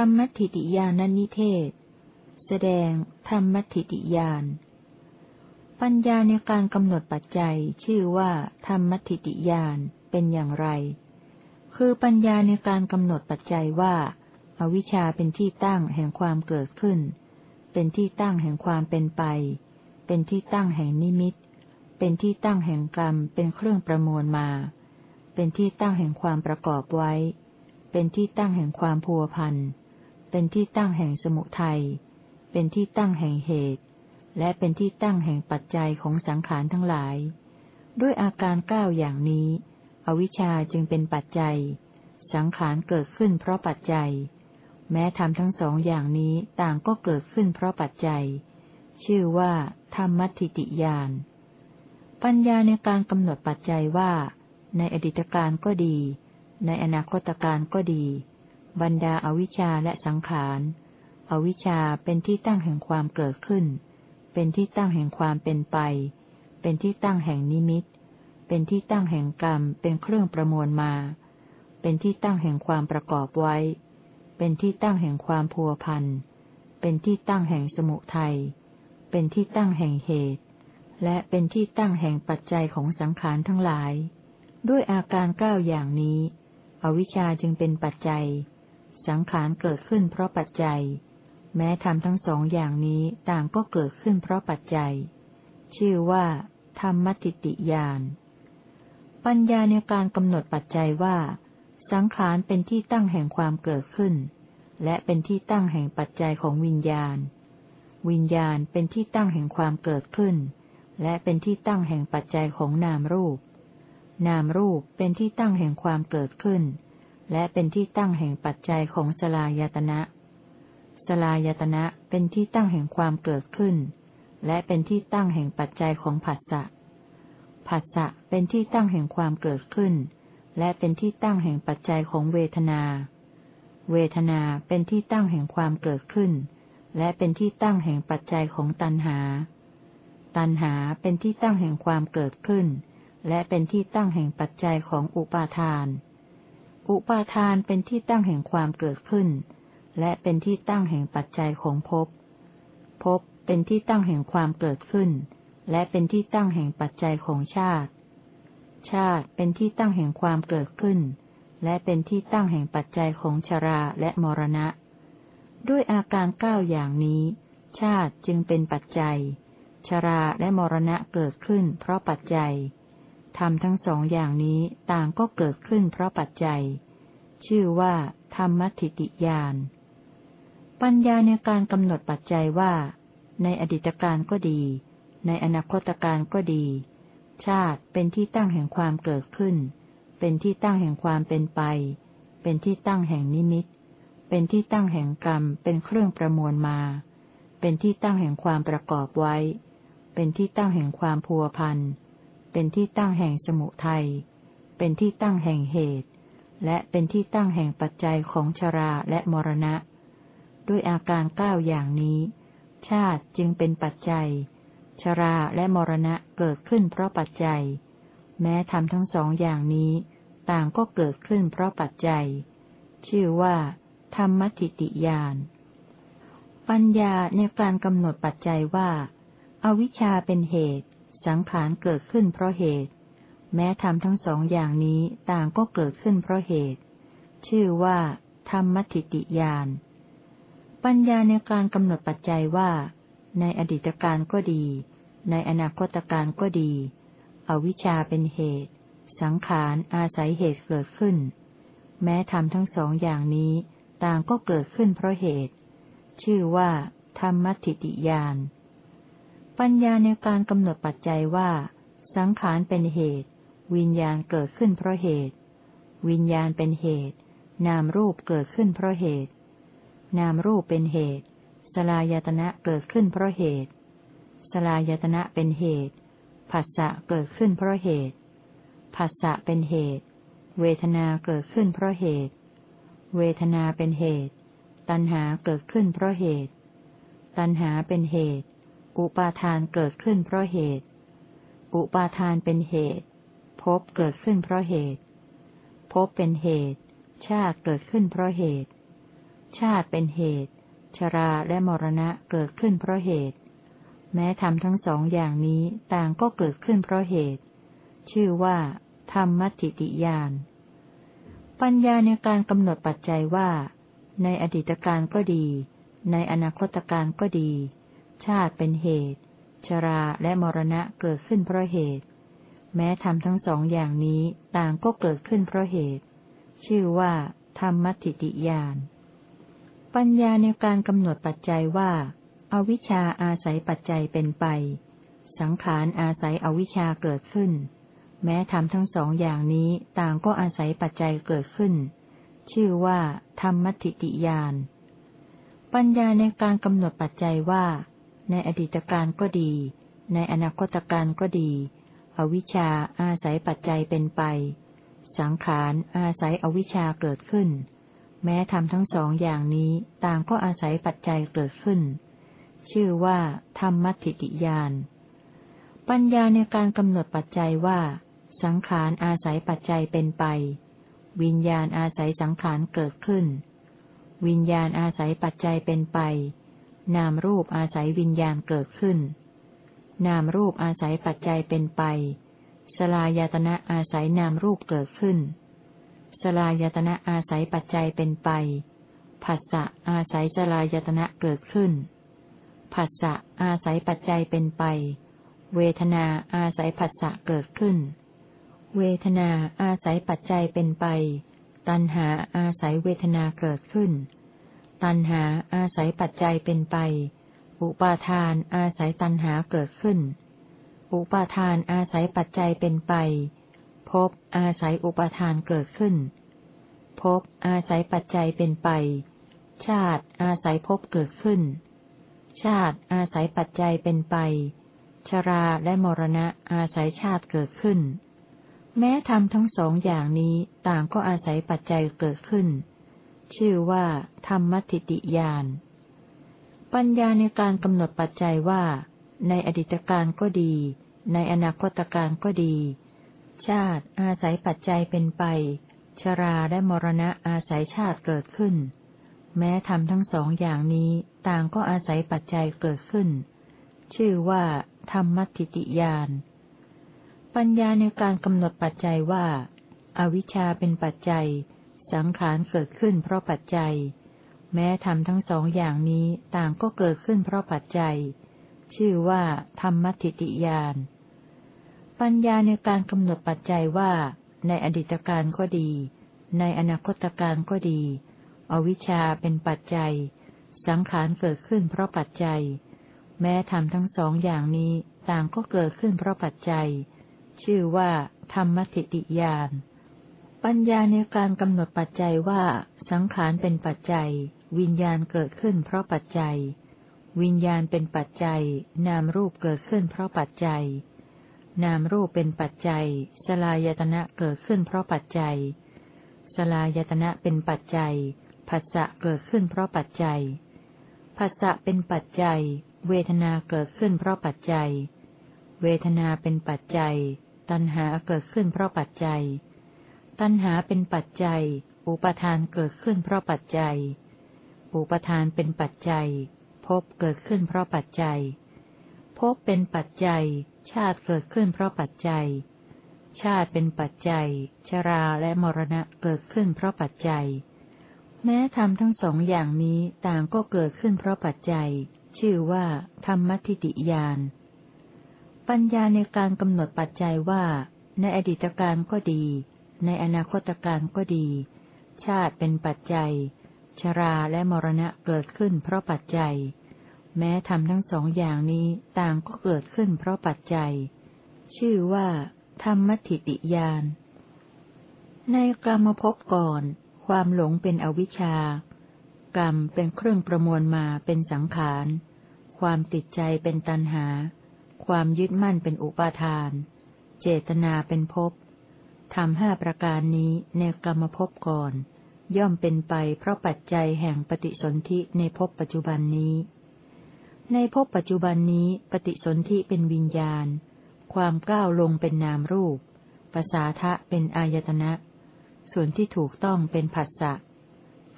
ธรรมทิติยานนิเทศ แสดงธรรมทิติยาน ปัญญาในการกำหนดปัจจัยชื่อว่าธรรมทิติยานเป็นอย่างไร คือปัญญาในการกำหนดปัจจัยว่าอาวิชชาเป็นที่ตั้งแห่งความเกิดขึ้น เป็นที่ตั้งแห่งความเป็นไป เป็นที่ตั้งแห่งนิมิต เป็นที่ตั้งแห่งกรรม เป็นเครื่องประมวลมา เป็นที่ตั้งแห่งความประกอบไว้ เป็นที่ตั้งแห่งความพัวพัน เป็นที่ตั้งแห่งสมุทัย เป็นที่ตั้งแห่งเหตุ และเป็นที่ตั้งแห่งปัจจัยของสังขารทั้งหลาย ด้วยอาการเก้าอย่างนี้ อวิชชาจึงเป็นปัจจัย สังขารเกิดขึ้นเพราะปัจจัย แม้ทำทั้งสองอย่างนี้ต่างก็เกิดขึ้นเพราะปัจจัย ชื่อว่า ธรรมทิติยาน ปัญญาในการกำหนดปัจจัยว่า ในอดีตการก็ดี ในอนาคตการก็ดี บรรดาอวิชชาและสังขาร อวิชชาเป็นที่ตั้งแห่งความเกิดขึ้น เป็นที่ตั้งแห่งความเป็นไป เป็นที่ตั้งแห่งนิมิต เป็นที่ตั้งแห่งกรรม เป็นเครื่องประมวลมา เป็นที่ตั้งแห่งความประกอบไว้ เป็นที่ตั้งแห่งความพัวพัน เป็นที่ตั้งแห่งสมุทัย เป็นที่ตั้งแห่งเหตุ และเป็นที่ตั้งแห่งปัจจัยของสังขารทั้งหลาย ด้วยอาการเก้าอย่างนี้ อวิชชาจึงเป็นปัจจัย สังขารเกิดขึ้นเพราะปัจจัย แม้ทำทั้งสองอย่างนี้ต่างก็เกิดขึ้นเพราะปัจจัย ชื่อว่า ธรรมติติยาน ปัญญาในการกำหนดปัจจัยว่า สังขารเป็นที่ตั้งแห่งความเกิดขึ้น และเป็นที่ตั้งแห่งปัจจัยของวิญญาณ วิญญาณเป็นที่ตั้งแห่งความเกิดขึ้น และเป็นที่ตั้งแห่งปัจจัยของนามรูป นามรูปเป็นที่ตั้งแห่งความเกิดขึ้น และเป็นที่ตั้งแห่งปัจจัยของสลายตนะสลายตนะเป็นที่ตั้งแห่งความเกิดขึ้น และเป็นที่ตั้งแห่งปัจจัยของผัสสะ ผัสสะเป็นที่ตั้งแห่งความเกิดขึ้น และเป็นที่ตั้งแห่งปัจจัยของเวทนา เวทนาเป็นที่ตั้งแห่งความเกิดขึ้น และเป็นที่ตั้งแห่งปัจจัยของตัณหา ตัณหาเป็นที่ตั้งแห่งความเกิดขึ้น และเป็นที่ตั้งแห่งปัจจัยของอุปาทาน อุปาทานเป็นที่ตั้งแห่งความเกิดขึ้น และเป็นที่ตั้งแห่งปัจจัยของภพ ภพเป็นที่ตั้งแห่งความเกิดขึ้น และเป็นที่ตั้งแห่งปัจจัยของชาติ ชาติเป็นที่ตั้งแห่งความเกิดขึ้น และเป็นที่ตั้งแห่งปัจจัยของชราและมรณะ ด้วยอาการเก้าอย่างนี้ ชาติจึงเป็นปัจจัย ชราและมรณะเกิดขึ้น เพราะปัจจัย ทำทั้งสองอย่างนี้ต่างก็เกิดขึ้นเพราะปัจจัย ชื่อว่า ธรรมทิติยาน ปัญญาในการกำหนดปัจจัยว่า ในอดีตการก็ดี ในอนาคตการก็ดี ชาติเป็นที่ตั้งแห่งความเกิดขึ้น เป็นที่ตั้งแห่งความเป็นไป เป็นที่ตั้งแห่งนิมิต เป็นที่ตั้งแห่งกรรม เป็นเครื่องประมวลมา เป็นที่ตั้งแห่งความประกอบไว้ เป็นที่ตั้งแห่งความพัวพัน เป็นที่ตั้งแห่งสมุทัย เป็นที่ตั้งแห่งเหตุ และเป็นที่ตั้งแห่งปัจจัยของชราและมรณะ ด้วยอาการเก้าอย่างนี้ ชาติจึงเป็นปัจจัย ชราและมรณะเกิดขึ้นเพราะปัจจัย แม้ทำทั้งสองอย่างนี้ ต่างก็เกิดขึ้นเพราะปัจจัย ชื่อว่า ธรรมติติยาน ปัญญาในการกำหนดปัจจัยว่าอาวิชชาเป็นเหตุ สังขารเกิดขึ้นเพราะเหตุ แม้ทำทั้งสองอย่างนี้ต่างก็เกิดขึ้นเพราะเหตุ ชื่อว่า ธรรมติติยาน ปัญญาในการกำหนดปัจจัยว่า ในอดีตการก็ดี ในอนาคตการก็ดี อวิชชาเป็นเหตุ สังขารอาศัยเหตุเกิดขึ้น แม้ทำทั้งสองอย่างนี้ต่างก็เกิดขึ้นเพราะเหตุ ชื่อว่า ธรรมทิติยาน ปัญญาในการกำหนดปัจจัยว่า สังขารเป็นเหตุ วิญญาณเกิดขึ้นเพราะเหตุ วิญญาณเป็นเหตุ นามรูปเกิดขึ้นเพราะเหตุ นามรูปเป็นเหตุ สลายตนะเกิดขึ้นเพราะเหตุ สลายตนะเป็นเหตุผัสสะเกิดขึ้นเพราะเหตุผัสสะเป็นเหตุ เวทนาเกิดขึ้นเพราะเหตุ เวทนาเป็นเหตุ ตัณหาเกิดขึ้นเพราะเหตุ ตัณหาเป็นเหตุ อุปาทานเกิดขึ้นเพราะเหตุ อุปาทานเป็นเหตุ ภพเกิดขึ้นเพราะเหตุ ภพเป็นเหตุ ชาติเกิดขึ้นเพราะเหตุ ชาติเป็นเหตุ ชราและมรณะเกิดขึ้นเพราะเหตุ แม้ธรรมทั้งสองอย่างนี้ต่างก็เกิดขึ้นเพราะเหตุ ชื่อว่า ธรรมมัติติยาน ปัญญาในการกำหนดปัจจัยว่า ในอดีตการก็ดี ในอนาคตการก็ดี ชาติเป็นเหตุ ชราและมรณะเกิดขึ้นเพราะเหตุ แม้ธรรมทั้งสองอย่างนี้ต่างก็เกิดขึ้นเพราะเหตุ ชื่อว่า ธรรมมัติติยาน ปัญญาในการกำหนดปัจจัยว่าอาวิชชาอาศัยปัจจัยเป็นไป สังขารอาศัยอวิชชาเกิดขึ้น แม้ธรรมทั้งสองอย่างนี้ต่างก็อาศัยปัจจัยเกิดขึ้น ชื่อว่า ธรรมมัติติยานปัญญาในการกำหนดปัจจัยว่า ในอดีตการก็ดี ในอนาคตการก็ดี อวิชชาอาศัยปัจจัยเป็นไป สังขารอาศัยอวิชชาเกิดขึ้น แม้ธรรมทั้งสองอย่างนี้ต่างก็อาศัยปัจจัยเกิดขึ้น ชื่อว่า ธรรมทิติยานปัญญาในการกำหนดปัจจัยว่า สังขารอาศัยปัจจัยเป็นไป วิญญาณอาศัยสังขารเกิดขึ้น วิญญาณอาศัยปัจจัยเป็นไป นามรูปอาศัยวิญญาณเกิดขึ้น นามรูปอาศัยปัจจัยเป็นไป สลายตนะอาศัยนามรูปเกิดขึ้น สลายตนะอาศัยปัจจัยเป็นไป ผัสสะอาศัยสลายตนะเกิดขึ้น ผัสสะอาศัยปัจจัยเป็นไป เวทนาอาศัยผัสสะเกิดขึ้น เวทนาอาศัยปัจจัยเป็นไป ตัณหาอาศัยเวทนาเกิดขึ้น ตัณหาอาศัยปัจจัยเป็นไป อุปาทานอาศัยตัณหาเกิดขึ้น อุปาทานอาศัยปัจจัยเป็นไป ภพอาศัยอุปาทานเกิดขึ้น ภพอาศัยปัจจัยเป็นไป ชาติอาศัยภพเกิดขึ้น ชาติอาศัยปัจจัยเป็นไป ชราและมรณะอาศัยชาติเกิดขึ้น แม้ธรรมทั้งสองอย่างนี้ต่างก็อาศัยปัจจัยเกิดขึ้น ชื่อว่า ธรรมทิติยาน ปัญญาในการกำหนดปัจจัยว่า ในอดีตการก็ดี ในอนาคตการก็ดี ชาติอาศัยปัจจัยเป็นไป ชราและมรณะอาศัยชาติเกิดขึ้น แม้ทำทั้งสองอย่างนี้ต่างก็อาศัยปัจจัยเกิดขึ้น ชื่อว่า ธรรมทิติยาน ปัญญาในการกำหนดปัจจัยว่าอาวิชชาเป็นปัจจัย สังขารเกิดขึ้นเพราะปัจจัย แม้ทำทั้งสองอย่างนี้ต่างก็เกิดขึ้นเพราะปัจจัย ชื่อว่า ธรรมทิติยาน ปัญญาในการกำหนดปัจจัยว่า ในอดีตการก็ดี ในอนาคตการก็ดี อวิชชาเป็นปัจจัย สังขารเกิดขึ้นเพราะปัจจัย แม้ทำทั้งสองอย่างนี้ต่างก็เกิดขึ้นเพราะปัจจัย ชื่อว่า ธรรมติติยาน ปัญญาในการกำหนดปัจจัยว่า สังขารเป็นปัจจัย วิญญาณเกิดขึ้นเพราะปัจจัย วิญญาณเป็นปัจจัย นามรูปเกิดขึ้นเพราะปัจจัย นามรูปเป็นปัจจัย สลายตนะเกิดขึ้นเพราะปัจจัย สลายตนะเป็นปัจจัยผัสสะเกิดขึ้นเพราะปัจจัยผัสสะเป็นปัจจัย เวทนาเกิดขึ้นเพราะปัจจัย เวทนาเป็นปัจจัย ตัณหาเกิดขึ้นเพราะปัจจัย ตัณหาเป็นปัจจัย อุปทานเกิดขึ้นเพราะปัจจัย อุปทานเป็นปัจจัย ภพเกิดขึ้นเพราะปัจจัย ภพเป็นปัจจัย ชาติเกิดขึ้นเพราะปัจจัย ชาติเป็นปัจจัย ชราและมรณะเกิดขึ้นเพราะปัจจัย แม้ธรรมทั้งสองอย่างนี้ต่างก็เกิดขึ้นเพราะปัจจัย ชื่อว่า ธรรมทิติยาน ปัญญาในการกำหนดปัจจัยว่า ในอดีตการก็ดี ในอนาคตการก็ดี ชาติเป็นปัจจัย ชราและมรณะเกิดขึ้นเพราะปัจจัย แม้ธรรมทั้งสองอย่างนี้ต่างก็เกิดขึ้นเพราะปัจจัย ชื่อว่า ธรรมทิติยาน ในกรรมภพก่อน ความหลงเป็นอวิชชากรรมเป็นเครื่องประมวลมาเป็นสังขาร ความติดใจเป็นตัณหา ความยึดมั่นเป็นอุปาทาน เจตนาเป็นภพ ทำห้าประการนี้ในกรรมภพก่อน ย่อมเป็นไปเพราะปัจจัยแห่งปฏิสนธิในภพปัจจุบันนี้ ในภพปัจจุบันนี้ปฏิสนธิเป็นวิญญาณ ความก้าวลงเป็นนามรูปภาษาทะเป็นอายตนะ ส่วนที่ถูกต้องเป็นผัสสะ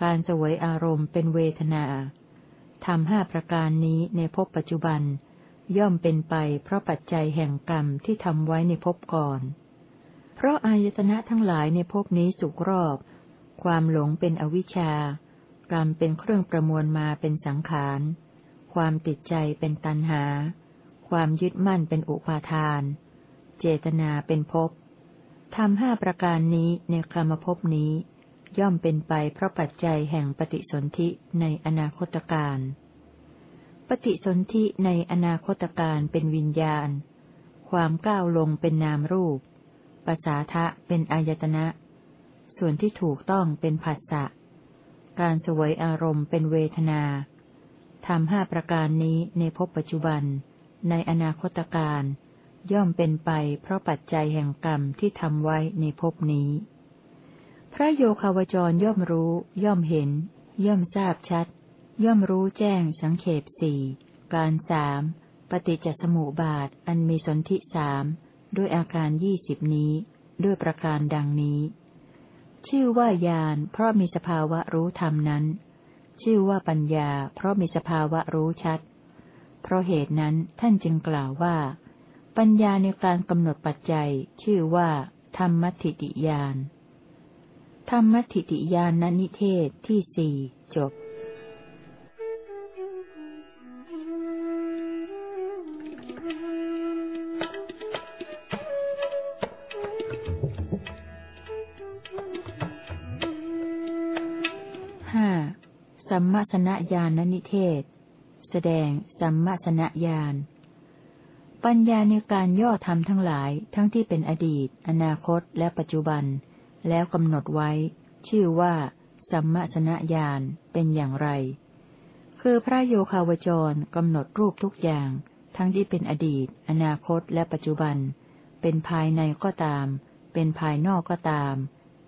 การสวยอารมณ์เป็นเวทนาทำห้าประการนี้ในภพปัจจุบัน ย่อมเป็นไปเพราะปัจจัยแห่งกรรมที่ทำไว้ในภพก่อน เพราะอายตนะทั้งหลายในภพนี้สุกรอบ ความหลงเป็นอวิชชากรรมเป็นเครื่องประมวลมาเป็นสังขาร ความติดใจเป็นตัณหา ความยึดมั่นเป็นอุปาทาน เจตนาเป็นภพทำห้าประการนี้ในกรรมภพนี้ ย่อมเป็นไปเพราะปัจจัยแห่งปฏิสนธิในอนาคตการปฏิสนธิในอนาคตการเป็นวิญญาณ ความก้าวลงเป็นนามรูป ภาษาทะเป็นอายตนะ ส่วนที่ถูกต้องเป็นผัสสะ การสวยอารมณ์เป็นเวทนาทำห้าประการนี้ในภพปัจจุบัน ในอนาคตการย่อมเป็นไปเพราะปัจจัยแห่งกรรมที่ทำไว้ในภพนี้ พระโยคาวจรย่อมรู้ ย่อมเห็น ย่อมทราบชัด ย่อมรู้แจ้งสังเขปสี่การสามปฏิจจสมุปบาทอันมีสนธิสาม ด้วยอาการยี่สิบนี้ ด้วยประการดังนี้ ชื่อว่าญาณเพราะมีสภาวะรู้ธรรมนั้น ชื่อว่าปัญญา เพราะมีสภาวะรู้ชัด เพราะเหตุนั้นท่านจึงกล่าวว่า ปัญญาในการกำหนดปัจจัย ชื่อว่า ธรรมทิติยานธรรมทิติยานนนิเทศที่สี่จบ มาสนญาณนิเทศ แสดงสัมมาสนญาณ ปัญญาในการย่อธรรมทั้งหลายทั้งที่เป็นอดีต อนาคตและปัจจุบัน แล้วกำหนดไว้ ชื่อว่า สัมมาสนญาณเป็นอย่างไร คือพระโยคาวจรกำหนดรูปทุกอย่าง ทั้งที่เป็นอดีต อนาคตและปัจจุบัน เป็นภายในก็ตาม เป็นภายนอกก็ตาม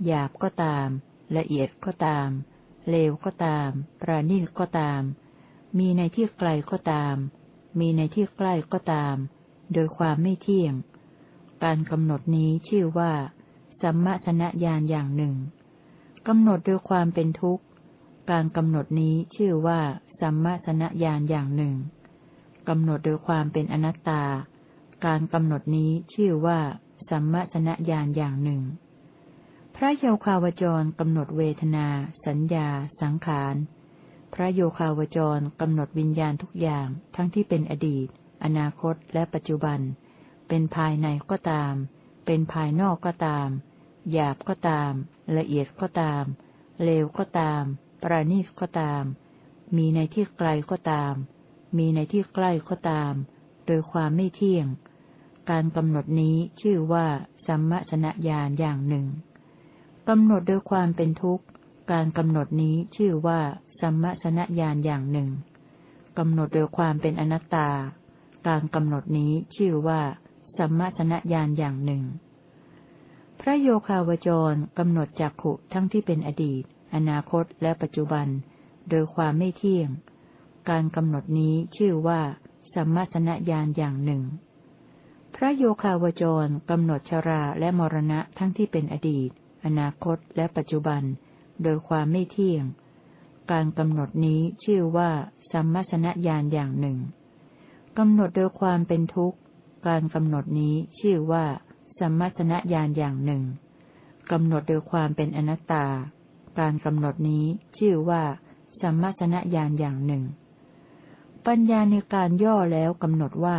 หยาบก็ตาม ละเอียดก็ตาม เลวก็ตาม ปราณีตก็ตาม มีในที่ไกลก็ตาม มีในที่ใกล้ก็ตาม โดยความไม่เที่ยง การกำหนดนี้ชื่อว่า สัมมาสนญาณอย่างหนึ่งกำหนดโดยความเป็นทุกข์ การกำหนดนี้ชื่อว่า สัมมาสนญาณอย่างหนึ่งกำหนดโดยความเป็นอนัตตา การกำหนดนี้ชื่อว่า สัมมาสนญาณอย่างหนึ่ง ระโยคาวจรกำหนดเวทนา สัญญา สังขาร พระโยคาวจรกำหนดวิญญาณทุกอย่าง ทั้งที่เป็นอดีต อนาคต และปัจจุบัน เป็นภายในก็ตาม เป็นภายนอกก็ตาม หยาบก็ตาม ละเอียดก็ตาม เลวก็ตาม ประณีตก็ตาม มีในที่ไกลก็ตาม มีในที่ใกล้ก็ตาม โดยความไม่เที่ยง การกำหนดนี้ชื่อว่าสัมมสนญาณอย่างหนึ่ง กำหนดโดยความเป็นทุกข์ การกำหนดนี้ชื่อว่า สัมมสนญาณอย่างหนึ่งกำหนดโดยความเป็นอนัตตา การกำหนดนี้ชื่อว่า สัมมาชนญาณอย่างหนึ่ง พระโยคาวจรกำหนดจักขุทั้งที่เป็นอดีต อนาคตและปัจจุบัน โดยความไม่เที่ยง การกำหนดนี้ชื่อว่า สัมมาชนญาณอย่างหนึ่ง พระโยคาวจรกำหนดชราและมรณะทั้งที่เป็นอดีต อนาคตและปัจจุบัน โดยความไม่เที่ยง การกำหนดนี้ชื่อว่า สัมมาชนญาณอย่างหนึ่งกำหนดโดยความเป็นทุกข์ การกำหนดนี้ชื่อว่า สัมมาสนญาณอย่างหนึ่งกำหนดโดยความเป็นอนัตตา การกำหนดนี้ชื่อว่า สัมมาสนญาณอย่างหนึ่ง ปัญญาในการย่อแล้วกำหนดว่า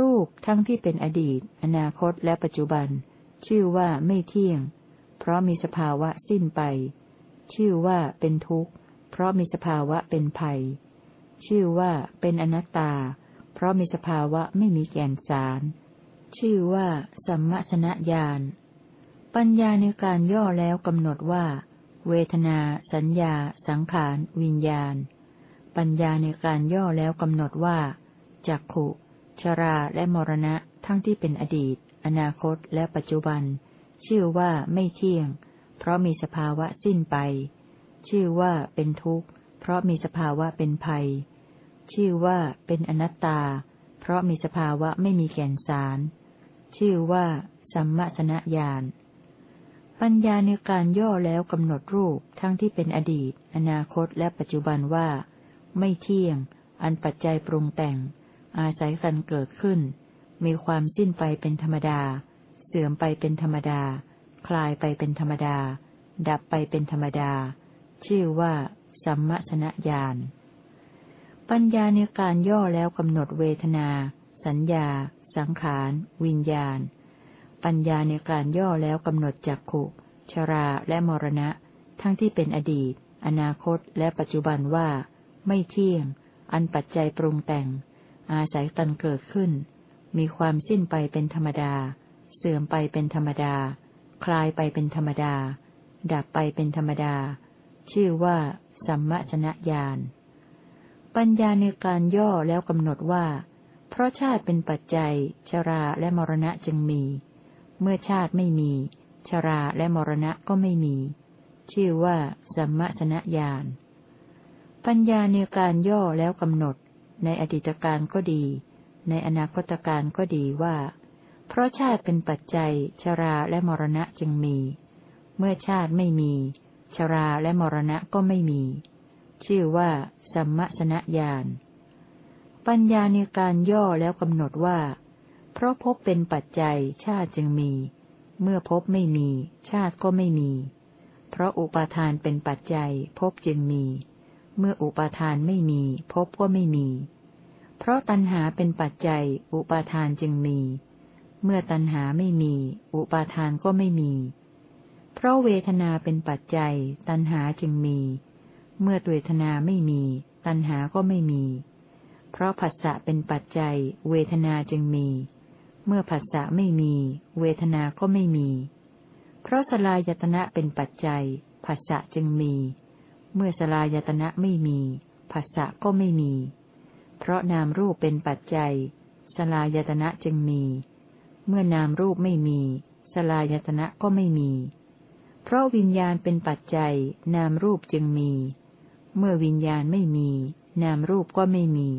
รูปทั้งที่เป็นอดีต อนาคตและปัจจุบัน ชื่อว่าไม่เที่ยง เพราะมีสภาวะสิ้นไป ชื่อว่าเป็นทุกข์ เพราะมีสภาวะเป็นภัย ชื่อว่าเป็นอนัตตา เพราะมีสภาวะไม่มีแก่นสาร ชื่อว่าสัมมสนญาณ ปัญญาในการย่อแล้วกำหนดว่า เวทนา สัญญา สังขาร วิญญาณ ปัญญาในการย่อแล้วกำหนดว่าจักขุ ชราและมรณะทั้งที่เป็นอดีต อนาคตและปัจจุบัน ชื่อว่าไม่เที่ยง เพราะมีสภาวะสิ้นไป ชื่อว่าเป็นทุกข์ เพราะมีสภาวะเป็นภัย ชื่อว่าเป็นอนัตตา เพราะมีสภาวะไม่มีแก่นสาร ชื่อว่า สัมมาสนญาณปัญญาในการย่อแล้วกำหนดรูปทั้งที่เป็นอดีต อนาคตและปัจจุบันว่า ไม่เที่ยง อันปัจจัยปรุงแต่ง อาศัยกันเกิดขึ้น มีความสิ้นไปเป็นธรรมดา เสื่อมไปเป็นธรรมดา คลายไปเป็นธรรมดา ดับไปเป็นธรรมดา ชื่อว่าสัมมสนญาณ ปัญญาในการย่อแล้วกำหนดเวทนา สัญญา สังขาร วิญญาณ ปัญญาในการย่อแล้วกำหนดจักขุชราและมรณะ ทั้งที่เป็นอดีต อนาคตและปัจจุบันว่า ไม่เที่ยง อันปัจจัยปรุงแต่ง อาศัยกันเกิดขึ้น มีความสิ้นไปเป็นธรรมดา เสื่อมไปเป็นธรรมดา คลายไปเป็นธรรมดา ดับไปเป็นธรรมดา ชื่อว่า สัมมสนญาณ ปัญญาในการย่อแล้วกำหนดว่า เพราะชาติเป็นปัจจัย ชราและมรณะจึงมี เมื่อชาติไม่มี ชราและมรณะก็ไม่มี ชื่อว่า สัมมสนญาณ ปัญญาในการย่อแล้วกำหนด ในอดีตการก็ดี ในอนาคตการก็ดีว่า เพราะชาติเป็นปัจจัย ชราและมรณะจึงมี เมื่อชาติไม่มี ชราและมรณะก็ไม่มี ชื่อว่าสัมมสนญาณ ปัญญาในการย่อแล้วกำหนดว่า เพราะพบเป็นปัจจัยชาติจึงมี เมื่อพบไม่มี ชาติก็ไม่มี เพราะอุปาทานเป็นปัจจัยพบจึงมี เมื่ออุปาทานไม่มีพบก็ไม่มี เพราะตัณหาเป็นปัจจัย อุปาทานจึงมี เมื่อตัณหาไม่มี อุปาทานก็ไม่มี เพราะเวทนาเป็นปัจจัย ตัณหาจึงมี เมื่อเวทนาไม่มี ตัณหาก็ไม่มี เพราะผัสสะเป็นปัจจัย เวทนาจึงมี เมื่อผัสสะไม่มี เวทนาก็ไม่มี เพราะสลายตนะเป็นปัจจัย ผัสสะจึงมี เมื่อสลายตนะไม่มี ผัสสะก็ไม่มี เพราะนามรูปเป็นปัจจัย สลายตนะจึงมี เมื่อนามรูปไม่มี สลายตนะก็ไม่มี เพราะวิญญาณเป็นปัจจัย นามรูปจึงมี เมื่อวิญญาณไม่มี นามรูปก็ไม่มี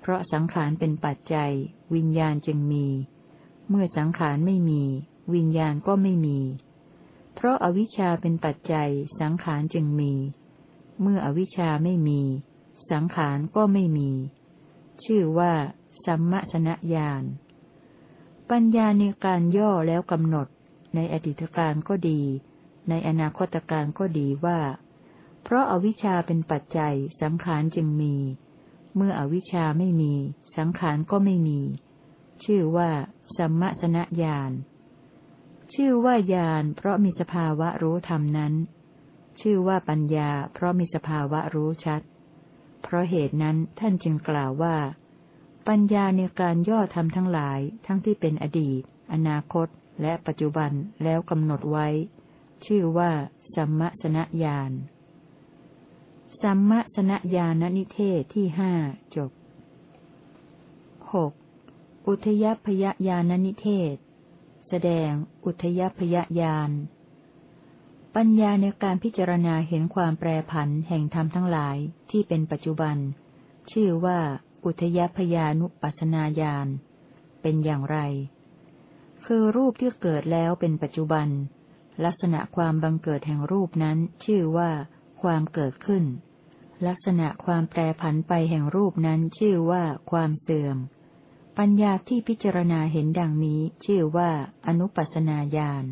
เพราะสังขารเป็นปัจจัย วิญญาณจึงมี เมื่อสังขารไม่มี วิญญาณก็ไม่มี เพราะอาวิชชาเป็นปัจจัย สังขารจึงมี เมื่ออวิชชาไม่มี สังขารก็ไม่มี ชื่อว่า สัมมสนญาณ ปัญญาในการย่อแล้วกำหนด ในอดีตการก็ดี ในอนาคตการก็ดีว่า เพราะอาวิชชาเป็นปัจจัยสังขารจึงมี เมื่ออวิชชาไม่มี สังขารก็ไม่มี ชื่อว่าสัมมสนญาณชื่อว่าญาณเพราะมีสภาวะรู้ธรรมนั้น ชื่อว่าปัญญา เพราะมีสภาวะรู้ชัด เพราะเหตุนั้นท่านจึงกล่าวว่า ปัญญาในการย่อธรรมทั้งหลาย ทั้งที่เป็นอดีต อนาคต และปัจจุบันแล้วกำหนดไว้ ชื่อว่าสัมมสนญาณสัมมสนญาณนิเทศที่ห้าจบหกอุทยพยญาณนิเทศ แสดงอุทยพยญาณปัญญาในการพิจารณาเห็นความแปรผันแห่งธรรมทั้งหลายที่เป็นปัจจุบัน ชื่อว่า อุทยพยานุปัสนาญาณเป็นอย่างไร คือรูปที่เกิดแล้วเป็นปัจจุบัน ลักษณะความบังเกิดแห่งรูปนั้นชื่อว่า ความเกิดขึ้น ลักษณะความแปรผันไปแห่งรูปนั้นชื่อว่า ความเสื่อม ปัญญาที่พิจารณาเห็นดังนี้ชื่อว่า อนุปัสนาญาณ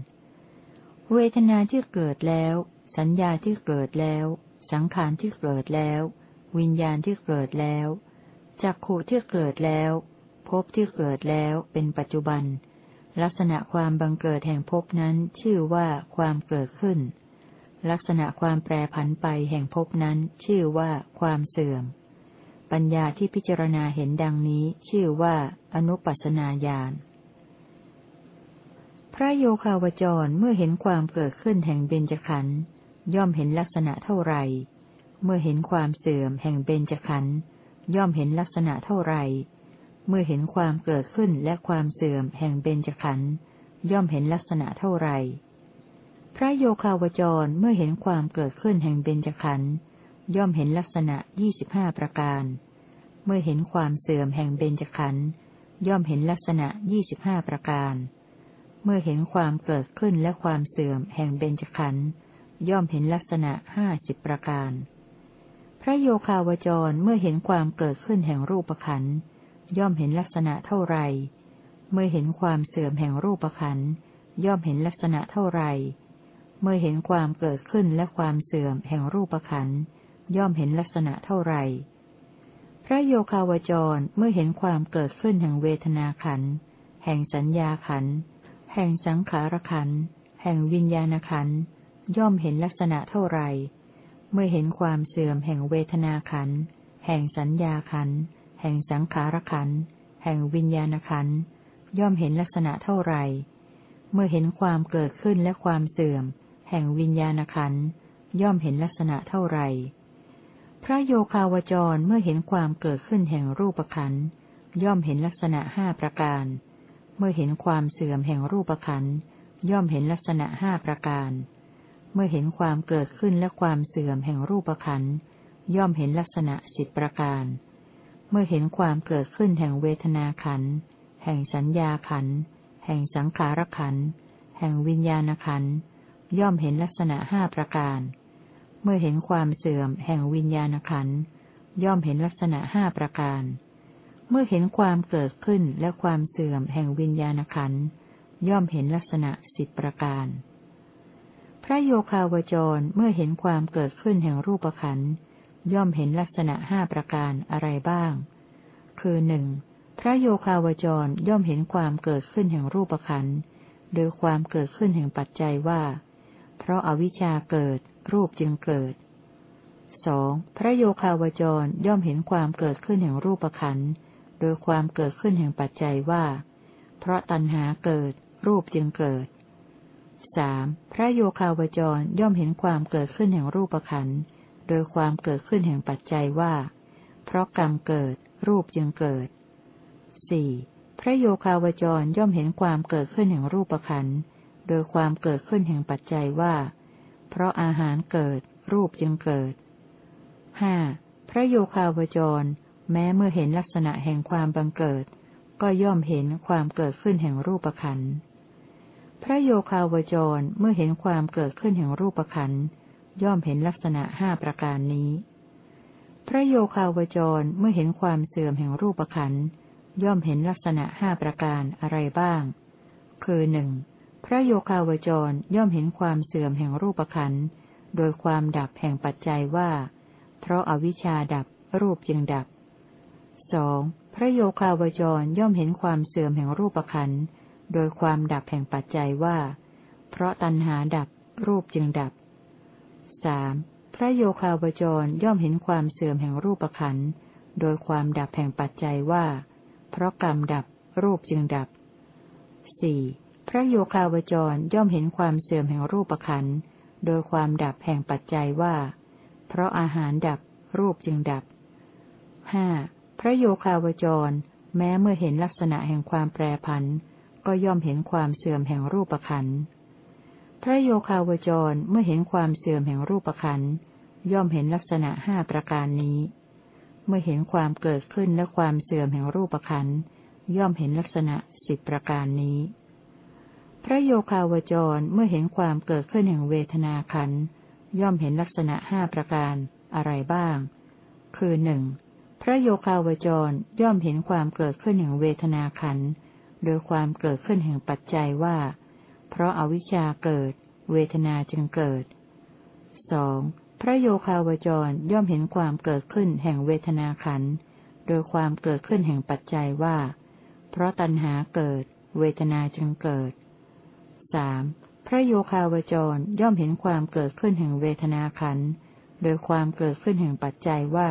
เวทนาที่เกิดแล้ว สัญญาที่เกิดแล้ว สังขารที่เกิดแล้ว วิญญาณที่เกิดแล้ว จักขุที่เกิดแล้วภพที่เกิดแล้วเป็นปัจจุบัน ลักษณะความบังเกิดแห่งภพนั้นชื่อว่าความเกิดขึ้น ลักษณะความแปรผันไปแห่งภพนั้นชื่อว่าความเสื่อม ปัญญาที่พิจารณาเห็นดังนี้ชื่อว่าอนุปัสนาญาณพระโยคาวจรเมื่อเห็นความเกิดขึ้นแห่งเบญจขันธ์ย่อมเห็นลักษณะเท่าไรเมื่อเห็นความเสื่อมแห่งเบญจขันธ์ ย่อมเห็นลักษณะเท่าไร เมื่อเห็นความเกิดขึ้นและความเสื่อมแห่งเบญจขันธ์ย่อมเห็นลักษณะเท่าไร พระโยคาวจรเมื่อเห็นความเกิดขึ้นแห่งเบญจขันธ์ย่อมเห็นลักษณะยี่สิบห้าประการ เมื่อเห็นความเสื่อมแห่งเบญจขันธ์ย่อมเห็นลักษณะยี่สิบห้าประการ เมื่อเห็นความเกิดขึ้นและความเสื่อมแห่งเบญจขันธ์ย่อมเห็นลักษณะห้าสิบประการ ระโยคาวจรเมื่อเห็นความเกิดขึ้นแห่งรูปขันย่อมเห็นลักษณะเท่าไร เมื่อเห็นความเสื่อมแห่งรูปขันย่อมเห็นลักษณะเท่าไร เมื่อเห็นความเกิดขึ้นและความเสื่อมแห่งรูปขันย่อมเห็นลักษณะเท่าไร พระโยคาวจรเมื่อเห็นความเกิดขึ้นแห่งเวทนาขันแห่งสัญญาขันแห่งสังขารขันแห่งวิญญาณขันย่อมเห็นลักษณะเท่าไร เมื่อเห็นความเสื่อมแห่งเวทนาขัน แห่งสัญญาขัน แห่งสังขารขัน แห่งวิญญาณขัน ย่อมเห็นลักษณะเท่าไรเมื่อเห็นความเกิดขึ้นและความเสื่อม แห่งวิญญาณขัน ย่อมเห็นลักษณะเท่าไรพระโยคาวจรเมื่อเห็นความเกิดขึ้นแห่งรูปขัน ย่อมเห็นลักษณะห้าประการ เมื่อเห็นความเสื่อมแห่งรูปขัน ย่อมเห็นลักษณะห้าประการ เมื่อเห็นความเกิดขึ้นและความเสื่อมแห่งรูปขันธ์ย่อมเห็นลักษณะสิบประการ เมื่อเห็นความเกิดขึ้นแห่งเวทนาขันธ์แห่งสัญญาขันธ์แห่งสังขารขันธ์แห่งวิญญาณขันธ์ย่อมเห็นลักษณะห้าประการ เมื่อเห็นความเสื่อมแห่งวิญญาณขันธ์ย่อมเห็นลักษณะห้าประการ เมื่อเห็นความเกิดขึ้นและความเสื่อมแห่งวิญญาณขันธ์ย่อมเห็นลักษณะสิบประการ พระโยคาวจรเมื่อเห็นความเกิดขึ้นแห่งรูปขันย่อมเห็นลักษณะห้าประการอะไรบ้าง คือหนึ่งพระโยคาวจรย่อมเห็นความเกิดขึ้นแห่งรูปขันโดยความเกิดขึ้นแห่งปัจจัยว่า เพราะอาวิชชาเกิด รูปจึงเกิดสองพระโยคาวจรย่อมเห็นความเกิดขึ้นแห่งรูปขันโดยความเกิดขึ้นแห่งปัจจัยว่า เพราะตัณหาเกิด รูปจึงเกิด สพระโยคาวจรย่อมเห็นความเกิดขึ้นแห่งรูปขันธ์โดยความเกิดขึ้นแห่งปัจจัยว่า เพราะกรรมเกิด รูปจึงเกิดสี่พระโยคาวจรย่อมเห็นความเกิดขึ้นแห่งรูปขันธ์โดยความเกิดขึ้นแห่งปัจจัยว่า เพราะอาหารเกิด รูปจึงเกิดห้าพระโยคาวจร แม้เมื่อเห็นลักษณะแห่งความบังเกิด ก็ย่อมเห็นความเกิดขึ้นแห่งรูปขันธ์ พระโยคาวจรเมื่อเห็นความเกิดขึ้นแห่งรูปขันย่อมเห็นลักษณะห้าประการนี้ พระโยคาวจรเมื่อเห็นความเสื่อมแห่งรูปขันย่อมเห็นลักษณะห้าประการอะไรบ้าง คือหนึ่งพระโยคาวจรย่อมเห็นความเสื่อมแห่งรูปขันโดยความดับแห่งปัจจัยว่า เพราะอาวิชชาดับรูปจึงดับสองพระโยคาวจรย่อมเห็นความเสื่อมแห่งรูปขันธ์ โดยความดับแห่งปัจจัยว่า เพราะตัณหาดับรูปจึงดับสพระโยคาวจรย่อมเห็นความเสื่อมแห่งรูปขันธ์โดยความดับแห่งปัจจัยว่า เพราะกรรมดับรูปจึงดับสี่พระโยคาวจรย่อมเห็นความเสื่อมแห่งรูปขันธ์โดยความดับแห่งปัจจัยว่า เพราะอาหารดับรูปจึงดับห้าพระโยคาวจร แม้เมื่อเห็นลักษณะแห่งความแปรผัน ก็ย่อมเห็นความเสื่อมแห่งรูปขันธ์ พระโยคาวจรเมื่อเห็นความเสื่อมแห่งรูปขันธ์ย่อมเห็นลักษณะห้าประการนี้ เมื่อเห็นความเกิดขึ้นและความเสื่อมแห่งรูปขันย่อมเห็นลักษณะสิบประการนี้ พระโยคาวจรเมื่อเห็นความเกิดขึ้นแห่งเวทนาขันย่อมเห็นลักษณะห้าประการอะไรบ้าง คือหนึ่งพระโยคาวจรย่อมเห็นความเกิดขึ้นแห่งเวทนาขัน โดยความเกิดขึ้นแห่งปัจจัยว่า เพราะอาวิชชาเกิด เวทนาจึงเกิดสองพระโยคาวจรย่อมเห็นความเกิดขึ้นแห่งเวทนาขัน โดยความเกิดขึ้นแห่งปัจจัยว่า เพราะตัณหาเกิด เวทนาจึงเกิดสพระโยคาวจรย่อมเห็นความเกิดขึ้นแห่งเวทนาขัน โดยความเกิดขึ้นแห่งปัจจัยว่า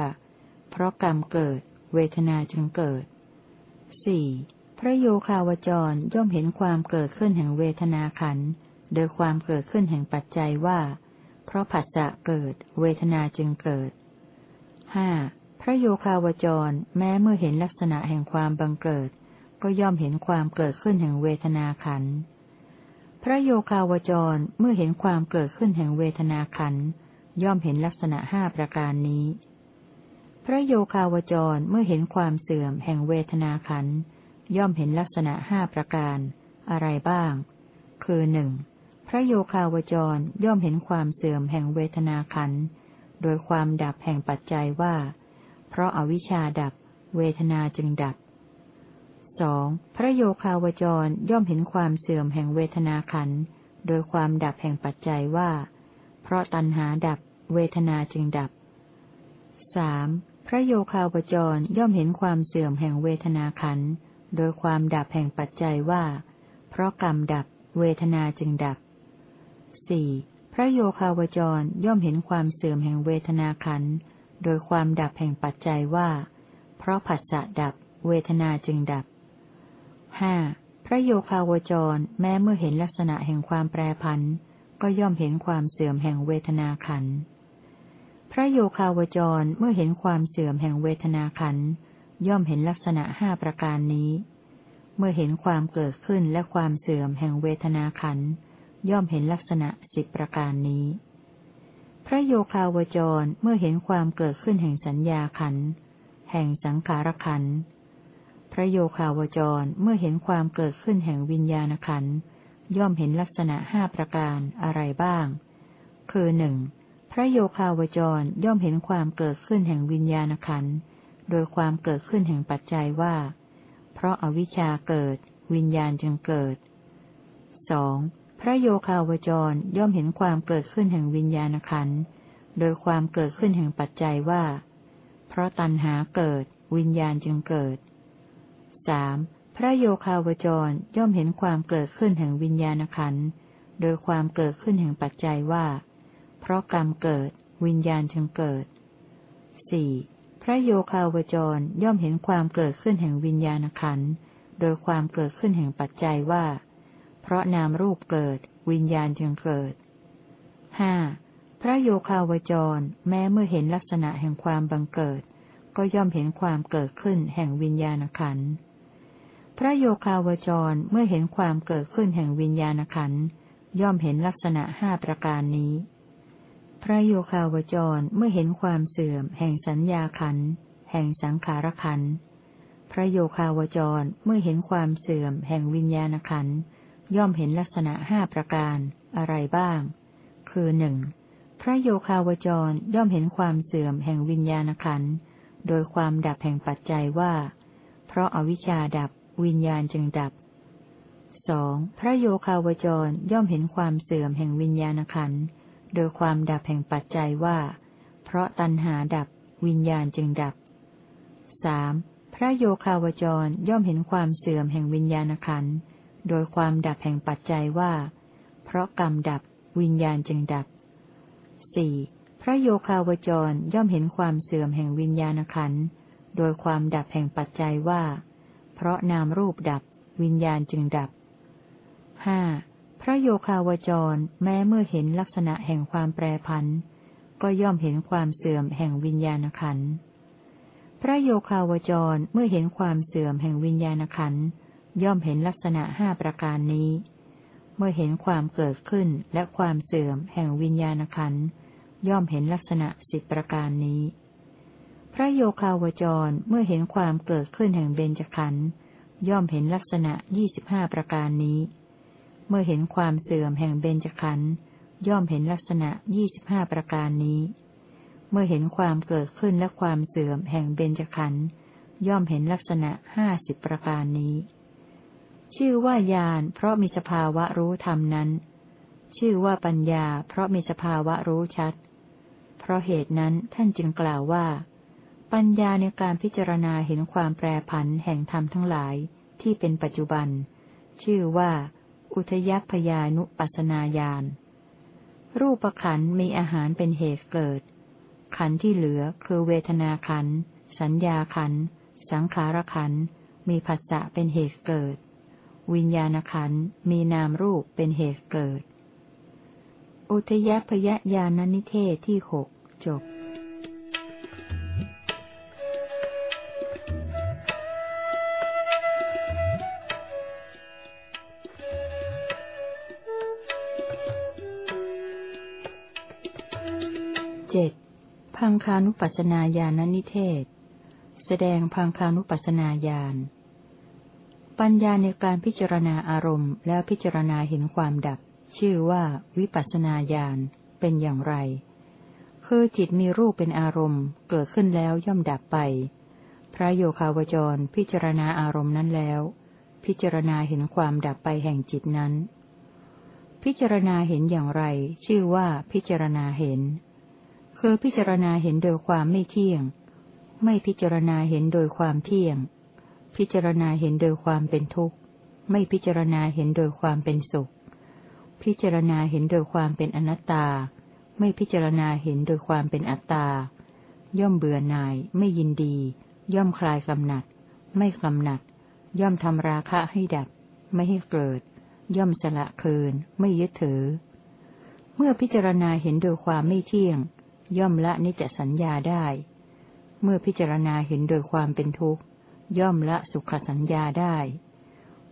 เพราะกรรมเกิด เวทนาจึงเกิดสี่ พระโยคาวจรย่อมเห็นความเกิดขึ้นแห่งเวทนาขันโดยความเกิดขึ้นแห่งปัจจัยว่า เพราะผัสสะเกิด เวทนาจึงเกิดห้าพระโยคาวจร แม้เมื่อเห็นลักษณะแห่งความบังเกิด ก็ย่อมเห็นความเกิดขึ้นแห่งเวทนาขันพระโยคาวจรเมื่อเห็นความเกิดขึ้นแห่งเวทนาขันย่อมเห็นลักษณะห้าประการนี้ พระโยคาวจรเมื่อเห็นความเสื่อมแห่งเวทนาขัน ย่อมเห็นลักษณะห้าประการ อะไรบ้าง คือหนึ่งพระโยคาวจรย่อมเห็นความเสื่อมแห่งเวทนาขัน โดยความดับแห่งปัจจัยว่า เพราะอาวิชชาดับ เวทนาจึงดับสองพระโยคาวจรย่อมเห็นความเสื่อมแห่งเวทนาขัน โดยความดับแห่งปัจจัยว่า เพราะตัณหาดับ เวทนาจึงดับสามพระโยคาวจรย่อมเห็นความเสื่อมแห่งเวทนาขัน โดยความดับแห่งปัจจัยว่า เพราะกรรมดับ เวทนาจึงดับสี่พระโยคาวจรย่อมเห็นความเสื่อมแห่งเวทนาขันโดยความดับแห่งปัจจัยว่า เพราะผัสสะดับ เวทนาจึงดับห้าพระโยคาวจรแม้เมื่อเห็นลักษณะแห่งความแปรพันก็ย่อมเห็นความเสื่อมแห่งเวทนาขันพระโยคาวจรเมื่อเห็นความเสื่อมแห่งเวทนาขัน ย่อมเห็นลักษณะห้าประการนี้ เมื่อเห็นความเกิดขึ้นและความเสื่อมแห่งเวทนาขัน ย่อมเห็นลักษณะสิบประการนี้ พระโยคาวจรเมื่อเห็นความเกิดขึ้นแห่งสัญญาขัน แห่งสังขารขัน พระโยคาวจรเมื่อเห็นความเกิดขึ้นแห่งวิญญาณขัน ย่อมเห็นลักษณะห้าประการอะไรบ้าง คือหนึ่งพระโยคาวจรย่อมเห็นความเกิดขึ้นแห่งวิญญาณขัน โดยความเกิดขึ้นแห่งปัจจัยว่า เพราะอาวิชชาเกิด วิญญาณจึงเกิดสองพระโยคาวจรย่อมเห็นความเกิดขึ้นแห่งวิญญาณขันโดยความเกิดขึ้นแห่งปัจจัยว่า เพราะตัณหาเกิด วิญญาณจึงเกิดสามพระโยคาวจรย่อมเห็นความเกิดขึ้นแห่งวิญญาณขันโดยความเกิดขึ้นแห่งปัจจัยว่า เพราะกรรมเกิด วิญญาณจึงเกิดสี่ พระโยคาวจรย่อมเห็นความเกิดขึ้นแห่งวิญญาณขันโดยความเกิดขึ้นแห่งปัจจัยว่า เพราะนามรูปเกิด วิญญาณจึงเกิดห้าพระโยคาวจร แม้เมื่อเห็นลักษณะแห่งความบังเกิด ก็ย่อมเห็นความเกิดขึ้นแห่งวิญญาณขันธ์พระโยคาวจรเมื่อเห็นความเกิดขึ้นแห่งวิญญาณขันย่อมเห็นลักษณะห้าประการนี้ พระโยคาวจรเมื่อเห็นความเสื่อม แห่งสัญญาขัน แห่งสังขารขัน พระโยคาวจรเมื่อเห็นความเสื่อม แห่งวิญญาณขัน ย่อมเห็นลักษณะห้าประการ อะไรบ้าง คือหนึ่งพระโยคาวจรย่อมเห็นความเสื่อมแห่งวิญญาณขัน โดยความดับแห่งปัจจัยว่า เพราะอาวิชชาดับวิญญาณจึงดับสองพระโยคาวจรย่อมเห็นความเสื่อมแห่งวิญญาณขันธ์ โดยความดับแห่งปัจจัยว่า เพราะตัณหาดับวิญญาณจึงดับสามพระโยคาวจรย่อมเห็นความเสื่อมแห่งวิญญาณขันธ์โดยความดับแห่งปัจจัยว่า เพราะกรรมดับวิญญาณจึงดับสี่พระโยคาวจรย่อมเห็นความเสื่อมแห่งวิญญาณขันธ์โดยความดับแห่งปัจจัยว่า เพราะนามรูปดับวิญญาณจึงดับห้า พระโยคาวจรแม้เมื่อเห็นลักษณะแห่งความแปรพันก็ย่อมเห็นความเสื่อมแห่งวิญญาณขัน พระโยคาวจรเมื่อเห็นความเสื่อมแห่งวิญญาณขันย่อมเห็นลักษณะห้าประการนี้ เมื่อเห็นความเกิดขึ้นและความเสื่อมแห่งวิญญาณขันย่อมเห็นลักษณะสิบประการนี้ พระโยคาวจรเมื่อเห็นความเกิดขึ้นแห่งเบญจขันธ์ย่อมเห็นลักษณะยี่สิบห้าประการนี้ เมื่อเห็นความเสื่อมแห่งเบญจขันธ์ย่อมเห็นลักษณะยี่สิบห้าประการนี้ เมื่อเห็นความเกิดขึ้นและความเสื่อมแห่งเบญจขันธ์ย่อมเห็นลักษณะห้าสิบประการนี้ ชื่อว่าญาณเพราะมีสภาวะรู้ธรรมนั้น ชื่อว่าปัญญา เพราะมีสภาวะรู้ชัด เพราะเหตุนั้นท่านจึงกล่าวว่า ปัญญาในการพิจารณาเห็นความแปรผันแห่งธรรมทั้งหลายที่เป็นปัจจุบัน ชื่อว่า อุทยพยานุปัสนาญาณ รูปขันมีอาหารเป็นเหตุเกิด ขันที่เหลือคือเวทนาขัน สัญญาขัน สังขารขัน มีผัสสะเป็นเหตุเกิด วิญญาณขันมีนามรูปเป็นเหตุเกิด อุทยพยญาณนิเทศที่หกจบ คานุปัสนาญาณนิเทศ แสดงพังคานุปัสนาญาณ ปัญญาในการพิจารณาอารมณ์ แล้วพิจารณาเห็นความดับ ชื่อว่าวิปัสสนาญาณเป็นอย่างไร คือจิตมีรูปเป็นอารมณ์ เกิดขึ้นแล้วย่อมดับไป พระโยคาวจรพิจารณาอารมณ์นั้นแล้ว พิจารณาเห็นความดับไปแห่งจิตนั้น พิจารณาเห็นอย่างไร ชื่อว่าพิจารณาเห็น คือพิจารณาเห็นโดยความไม่เที่ยง ไม่พิจารณาเห็นโดยความเที่ยง พิจารณาเห็นโดยความเป็นทุกข์ ไม่พิจารณาเห็นโดยความเป็นสุข พิจารณาเห็นโดยความเป็นอนัตตา ไม่พิจารณาเห็นโดยความเป็นอัตตา ย่อมเบื่อหน่าย ไม่ยินดี ย่อมคลายกำหนัด ไม่กำหนัด ย่อมทำราคะให้ดับ ไม่ให้เกิด ย่อมสละคืน ไม่ยึดถือ เมื่อพิจารณาเห็นโดยความไม่เที่ยง ย่อมละนิจสัญญาได้ เมื่อพิจารณาเห็นโดยความเป็นทุกข์ ย่อมละสุขสัญญาได้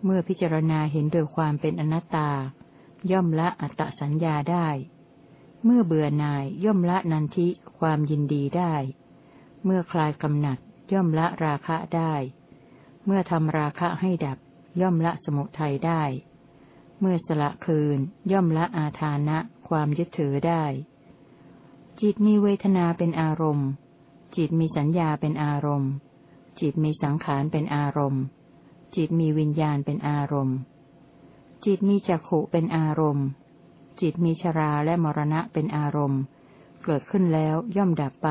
เมื่อพิจารณาเห็นโดยความเป็นอนัตตา ย่อมละอัตตสัญญาได้ เมื่อเบื่อหน่ายย่อมละนันทิความยินดีได้ เมื่อคลายกำหนัดย่อมละราคะได้ เมื่อทำราคะให้ดับ ย่อมละสมุทัยได้ เมื่อสละคืนย่อมละอาทานะความยึดถือได้ จิตมีเวทนาเป็นอารมณ์ จิตมีสัญญาเป็นอารมณ์ จิตมีสังขารเป็นอารมณ์ จิตมีวิญญาณเป็นอารมณ์ จิตมีจักขุเป็นอารมณ์ จิตมีชราและมรณะเป็นอารมณ์ เกิดขึ้นแล้วย่อมดับไป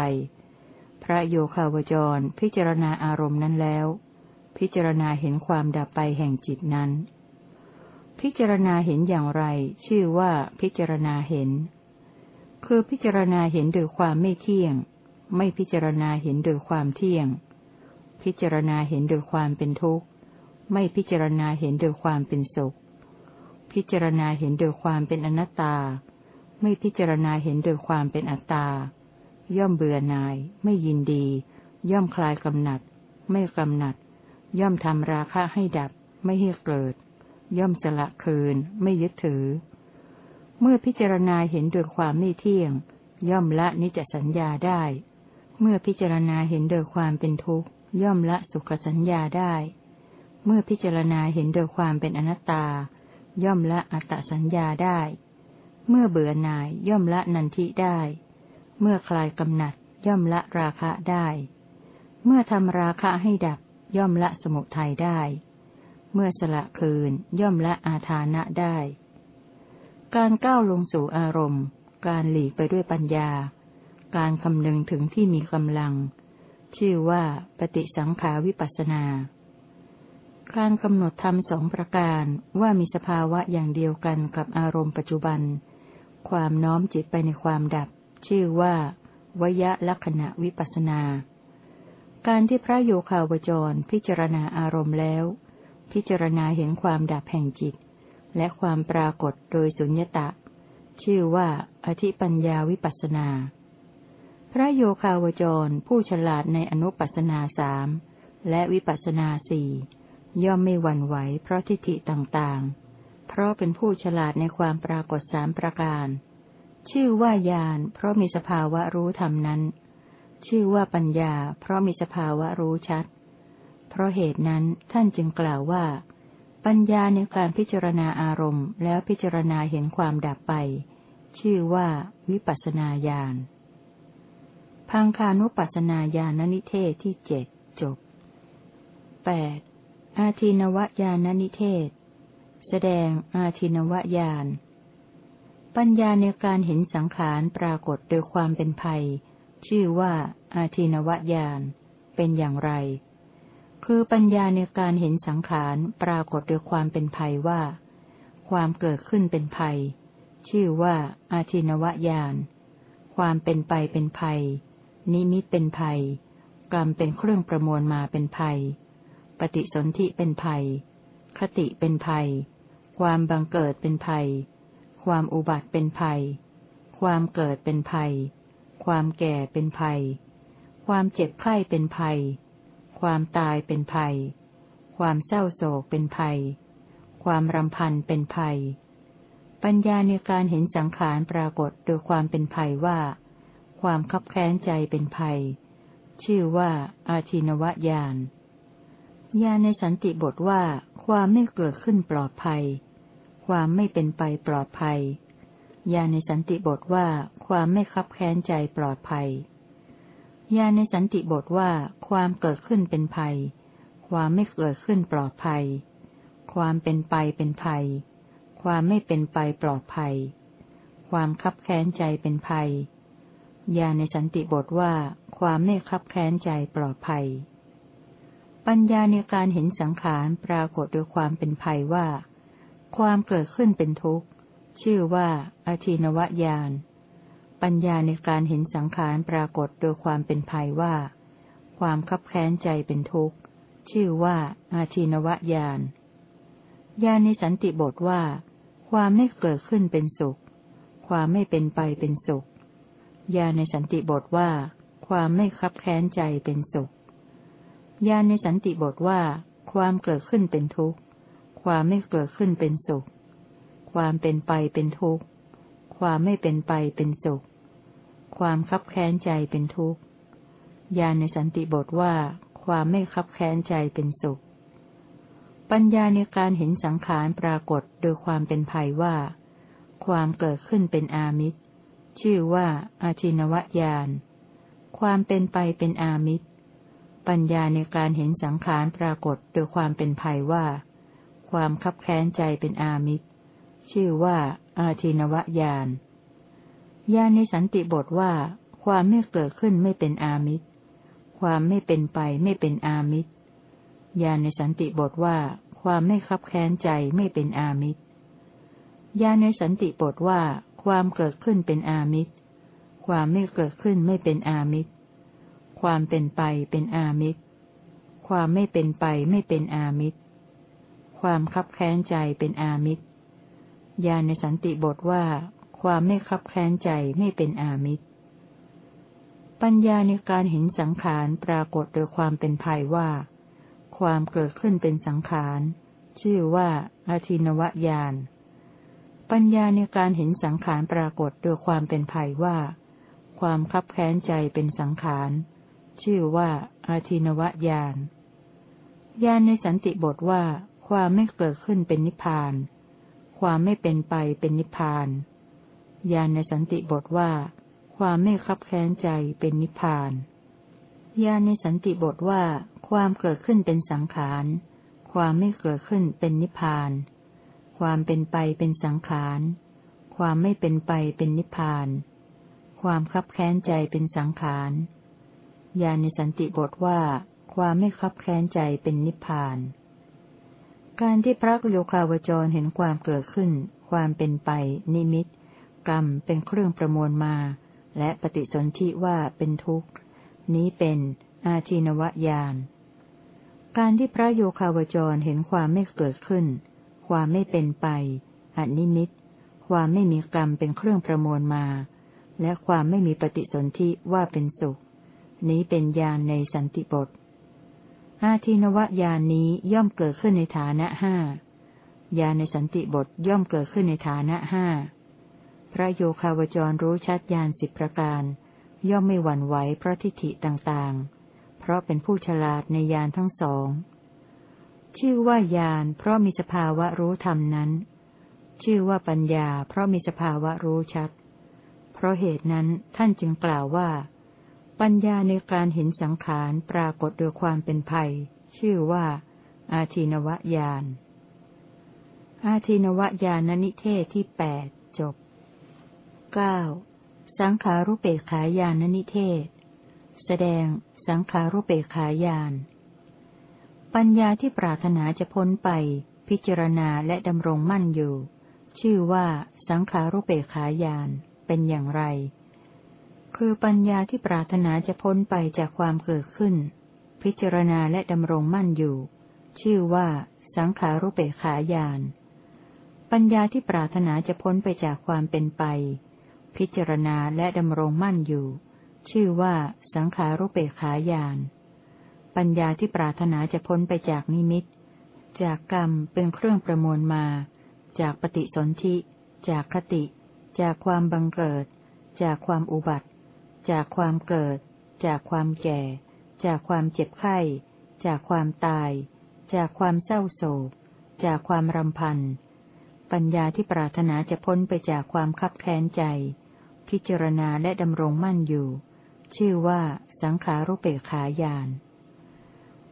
พระโยคาวจรพิจารณาอารมณ์นั้นแล้ว พิจารณาเห็นความดับไปแห่งจิตนั้น พิจารณาเห็นอย่างไร ชื่อว่าพิจารณาเห็น คือพิจารณาเห็นโดยความไม่เที่ยง ไม่พิจารณาเห็นโดยความเที่ยง พิจารณาเห็นโดยความเป็นทุกข์ ไม่พิจารณาเห็นโดยความเป็นสุข พิจารณาเห็นโดยความเป็นอนัตตา ไม่พิจารณาเห็นโดยความเป็นอัตตา ย่อมเบื่อหน่าย ไม่ยินดี ย่อมคลายกำหนัด ไม่กำหนัด ย่อมทำราคะให้ดับ ไม่ให้เกิด ย่อมสละคืน ไม่ยึดถือ เมื่อพิจารณาเห็นโดยความไม่เที่ยง ย่อมละนิจสัญญาได้ เมื่อพิจารณาเห็นโดยความเป็นทุกข์ ย่อมละสุขสัญญาได้ เมื่อพิจารณาเห็นโดยความเป็นอนัตตา ย่อมละอัตตสัญญาได้ เมื่อเบื่อหน่ายย่อมละนันทิได้ เมื่อคลายกำหนัดย่อมละราคะได้ เมื่อทำราคะให้ดับ ย่อมละสมุทัยได้ เมื่อสละคืนย่อมละอาทานะได้ การก้าวลงสู่อารมณ์ การหลีกไปด้วยปัญญา การคำนึงถึงที่มีกำลัง ชื่อว่าปฏิสังขาวิปัสนา การกำหนดธรรมสองประการว่ามีสภาวะอย่างเดียวกันกับอารมณ์ปัจจุบัน ความน้อมจิตไปในความดับ ชื่อว่าวยะลักษณะวิปัสนา การที่พระโยคาวจรพิจารณาอารมณ์แล้ว พิจารณาเห็นความดับแห่งจิต และความปรากฏโดยสุญญตะ ชื่อว่า อธิปัญญาวิปัสนา พระโยคาวจรผู้ฉลาดในอนุปัสนาสามและวิปัสนาสี่ย่อมไม่หวั่นไหวเพราะทิฏฐิต่างๆ เพราะเป็นผู้ฉลาดในความปรากฏสามประการ ชื่อว่าญาณเพราะมีสภาวะรู้ธรรมนั้น ชื่อว่าปัญญา เพราะมีสภาวะรู้ชัด เพราะเหตุนั้นท่านจึงกล่าวว่า ปัญญาในการพิจารณาอารมณ์ แล้วพิจารณาเห็นความดับไป ชื่อว่าวิปัสนาญาณพังคานุปัสนาญาณนิเทศที่เจ็ดจบแปดอาทินวญาณนิเทศ แสดงอาทินวญาณ ปัญญาในการเห็นสังขารปรากฏโดยความเป็นภัย ชื่อว่าอาทินวญาณ เป็นอย่างไร คือปัญญาในการเห็นสังขารปรากฏโดยความเป็นภัยว่า ความเกิดขึ้นเป็นภัย ชื่อว่าอาทินวญาณ ความเป็นไปเป็นภัย นิมิตเป็นภัย กรรมเป็นเครื่องประมวลมาเป็นภัย ปฏิสนธิเป็นภัย คติเป็นภัย ความบังเกิดเป็นภัย ความอุบัติเป็นภัย ความเกิดเป็นภัย ความแก่เป็นภัย ความเจ็บไข้เป็นภัย ความตายเป็นภัย ความเศร้าโศกเป็นภัย ความรำพันเป็นภัย ปัญญาในการเห็นสังขารปรากฏโดยความเป็นภัยว่า ความคับแค้นใจเป็นภัย ชื่อว่า อาทินวญาณญาณในสันติบทว่า ความไม่เกิดขึ้นปลอดภัย ความไม่เป็นไปปลอดภัยญาในสันติบทว่า ความไม่คับแค้นใจปลอดภัย ญาในสันติบทว่าความเกิดขึ้นเป็นภัย ความไม่เกิดขึ้นปลอดภัย ความเป็นไปเป็นภัย ความไม่เป็นไปปลอดภัย ความคับแค้นใจเป็นภัย ญาในสันติบทว่าความไม่คับแค้นใจปลอดภัย ปัญญาในการเห็นสังขารปรากฏโดยความเป็นภัยว่า ความเกิดขึ้นเป็นทุกข์ ชื่อว่าอาทินวญาณ ปัญญาในการเห็นสังขารปรากฏโดยความเป็นภัยว่า ความคับแค้นใจเป็นทุกข์ ชื่อว่า อาทินวญาณญาณในสันติบทว่า ความไม่เกิดขึ้นเป็นสุข ความไม่เป็นไปเป็นสุขญาณในสันติบทว่า ความไม่คับแค้นใจเป็นสุขญาณในสันติบทว่า ความเกิดขึ้นเป็นทุกข์ ความไม่เกิดขึ้นเป็นสุข ความเป็นไปเป็นทุกข์ ความไม่เป็นไปเป็นสุข ความคับแค้นใจเป็นทุกข์ ญาณในสันติบทว่า ความไม่คับแค้นใจเป็นสุข ปัญญาในการเห็นสังขารปรากฏโดยความเป็นภัยว่า ความเกิดขึ้นเป็นอามิตร ชื่อว่า อาทินวญาณ ความเป็นไปเป็นอามิตร ปัญญาในการเห็นสังขารปรากฏโดยความเป็นภัยว่า ความคับแค้นใจเป็นอามิตร ชื่อว่า อาทินวญาณ ญาณในสันติบทว่า ความไม่เกิดขึ้นไม่เป็นอามิตร ความไม่เป็นไปไม่เป็นอามิตรญาณในสันติบทว่า ความไม่คับแค้นใจไม่เป็นอามิตรญาณในสันติบทว่า ความเกิดขึ้นเป็นอามิตร ความไม่เกิดขึ้นไม่เป็นอามิตร ความเป็นไปเป็นอามิตร ความไม่เป็นไปไม่เป็นอามิตร ความคับแค้นใจเป็นอามิตรญาณในสันติบทว่า ความไม่คับแค้นใจไม่เป็นอามิตร ปัญญาในการเห็นสังขารปรากฏโดยความเป็นภัยว่า ความเกิดขึ้นเป็นสังขาร ชื่อว่าอาทินวญาณ ปัญญาในการเห็นสังขารปรากฏโดยความเป็นภัยว่า ความคับแค้นใจเป็นสังขาร ชื่อว่าอาทินวญาณญาณในสันติบทว่าความไม่เกิดขึ้นเป็นนิพพาน ความไม่เป็นไปเป็นนิพพาน ญาณในสันติบทว่า ความไม่คับแค้นใจเป็นนิพพานญาณในสันติบทว่า ความเกิดขึ้นเป็นสังขาร ความไม่เกิดขึ้นเป็นนิพพาน ความเป็นไปเป็นสังขาร ความไม่เป็นไปเป็นนิพพาน ความคับแค้นใจเป็นสังขารญาณในสันติบทว่า ความไม่คับแค้นใจเป็นนิพพาน การที่พระโยคาวจรเห็นความเกิดขึ้น ความเป็นไป นิมิต กรรมเป็นเครื่องประมวลมา และปฏิสนธิว่าเป็นทุกข์ นี้เป็นอาชีนวญาณ การที่พระโยคาวจรเห็นความไม่เกิดขึ้น ความไม่เป็นไปอนิมิต ความไม่มีกรรมเป็นเครื่องประมวลมา และความไม่มีปฏิสนธิว่าเป็นสุข นี้เป็นญาณในสันติบท อาทินวญาณนี้ย่อมเกิดขึ้นในฐานะห้าญาณในสันติบทย่อมเกิดขึ้นในฐานะห้า พระโยคาวจรรู้ชัดญาณสิบประการ ย่อมไม่หวั่นไหวเพราะทิฏฐิต่างๆ เพราะเป็นผู้ฉลาดในญาณทั้งสอง ชื่อว่าญาณเพราะมีสภาวะรู้ธรรมนั้น ชื่อว่าปัญญา เพราะมีสภาวะรู้ชัด เพราะเหตุนั้นท่านจึงกล่าวว่า ปัญญาในการเห็นสังขารปรากฏโดยความเป็นภัย ชื่อว่า อาทินวญาณอาทินวญาณนิเทศที่แปด เก้าสังขารุเปกขายานนิเทศ แสดงสังขารุเปกขายาน ปัญญาที่ปรารถนาจะพ้นไป พิจารณาและดำรงมั่นอยู่ ชื่อว่าสังขารุเปกขายานเป็นอย่างไร คือปัญญาที่ปรารถนาจะพ้นไปจากความเกิดขึ้น พิจารณาและดำรงมั่นอยู่ ชื่อว่า สังขารุเปขายานปัญญาที่ปรารถนาจะพ้นไปจากความเป็นไป พิจารณาและดำรงมั่นอยู่ ชื่อว่าสังขารุเปขายาน ปัญญาที่ปรารถนาจะพ้นไปจากนิมิต จากกรรมเป็นเครื่องประมวลมา จากปฏิสนธิ จากคติ จากความบังเกิด จากความอุบัติ จากความเกิด จากความแก่ จากความเจ็บไข้ จากความตาย จากความเศร้าโศก จากความรำพันปัญญาที่ปรารถนาจะพ้นไปจากความคับแค้นใจ พิจารณาและดำรงมั่นอยู่ ชื่อว่าสังขารุเปขายาน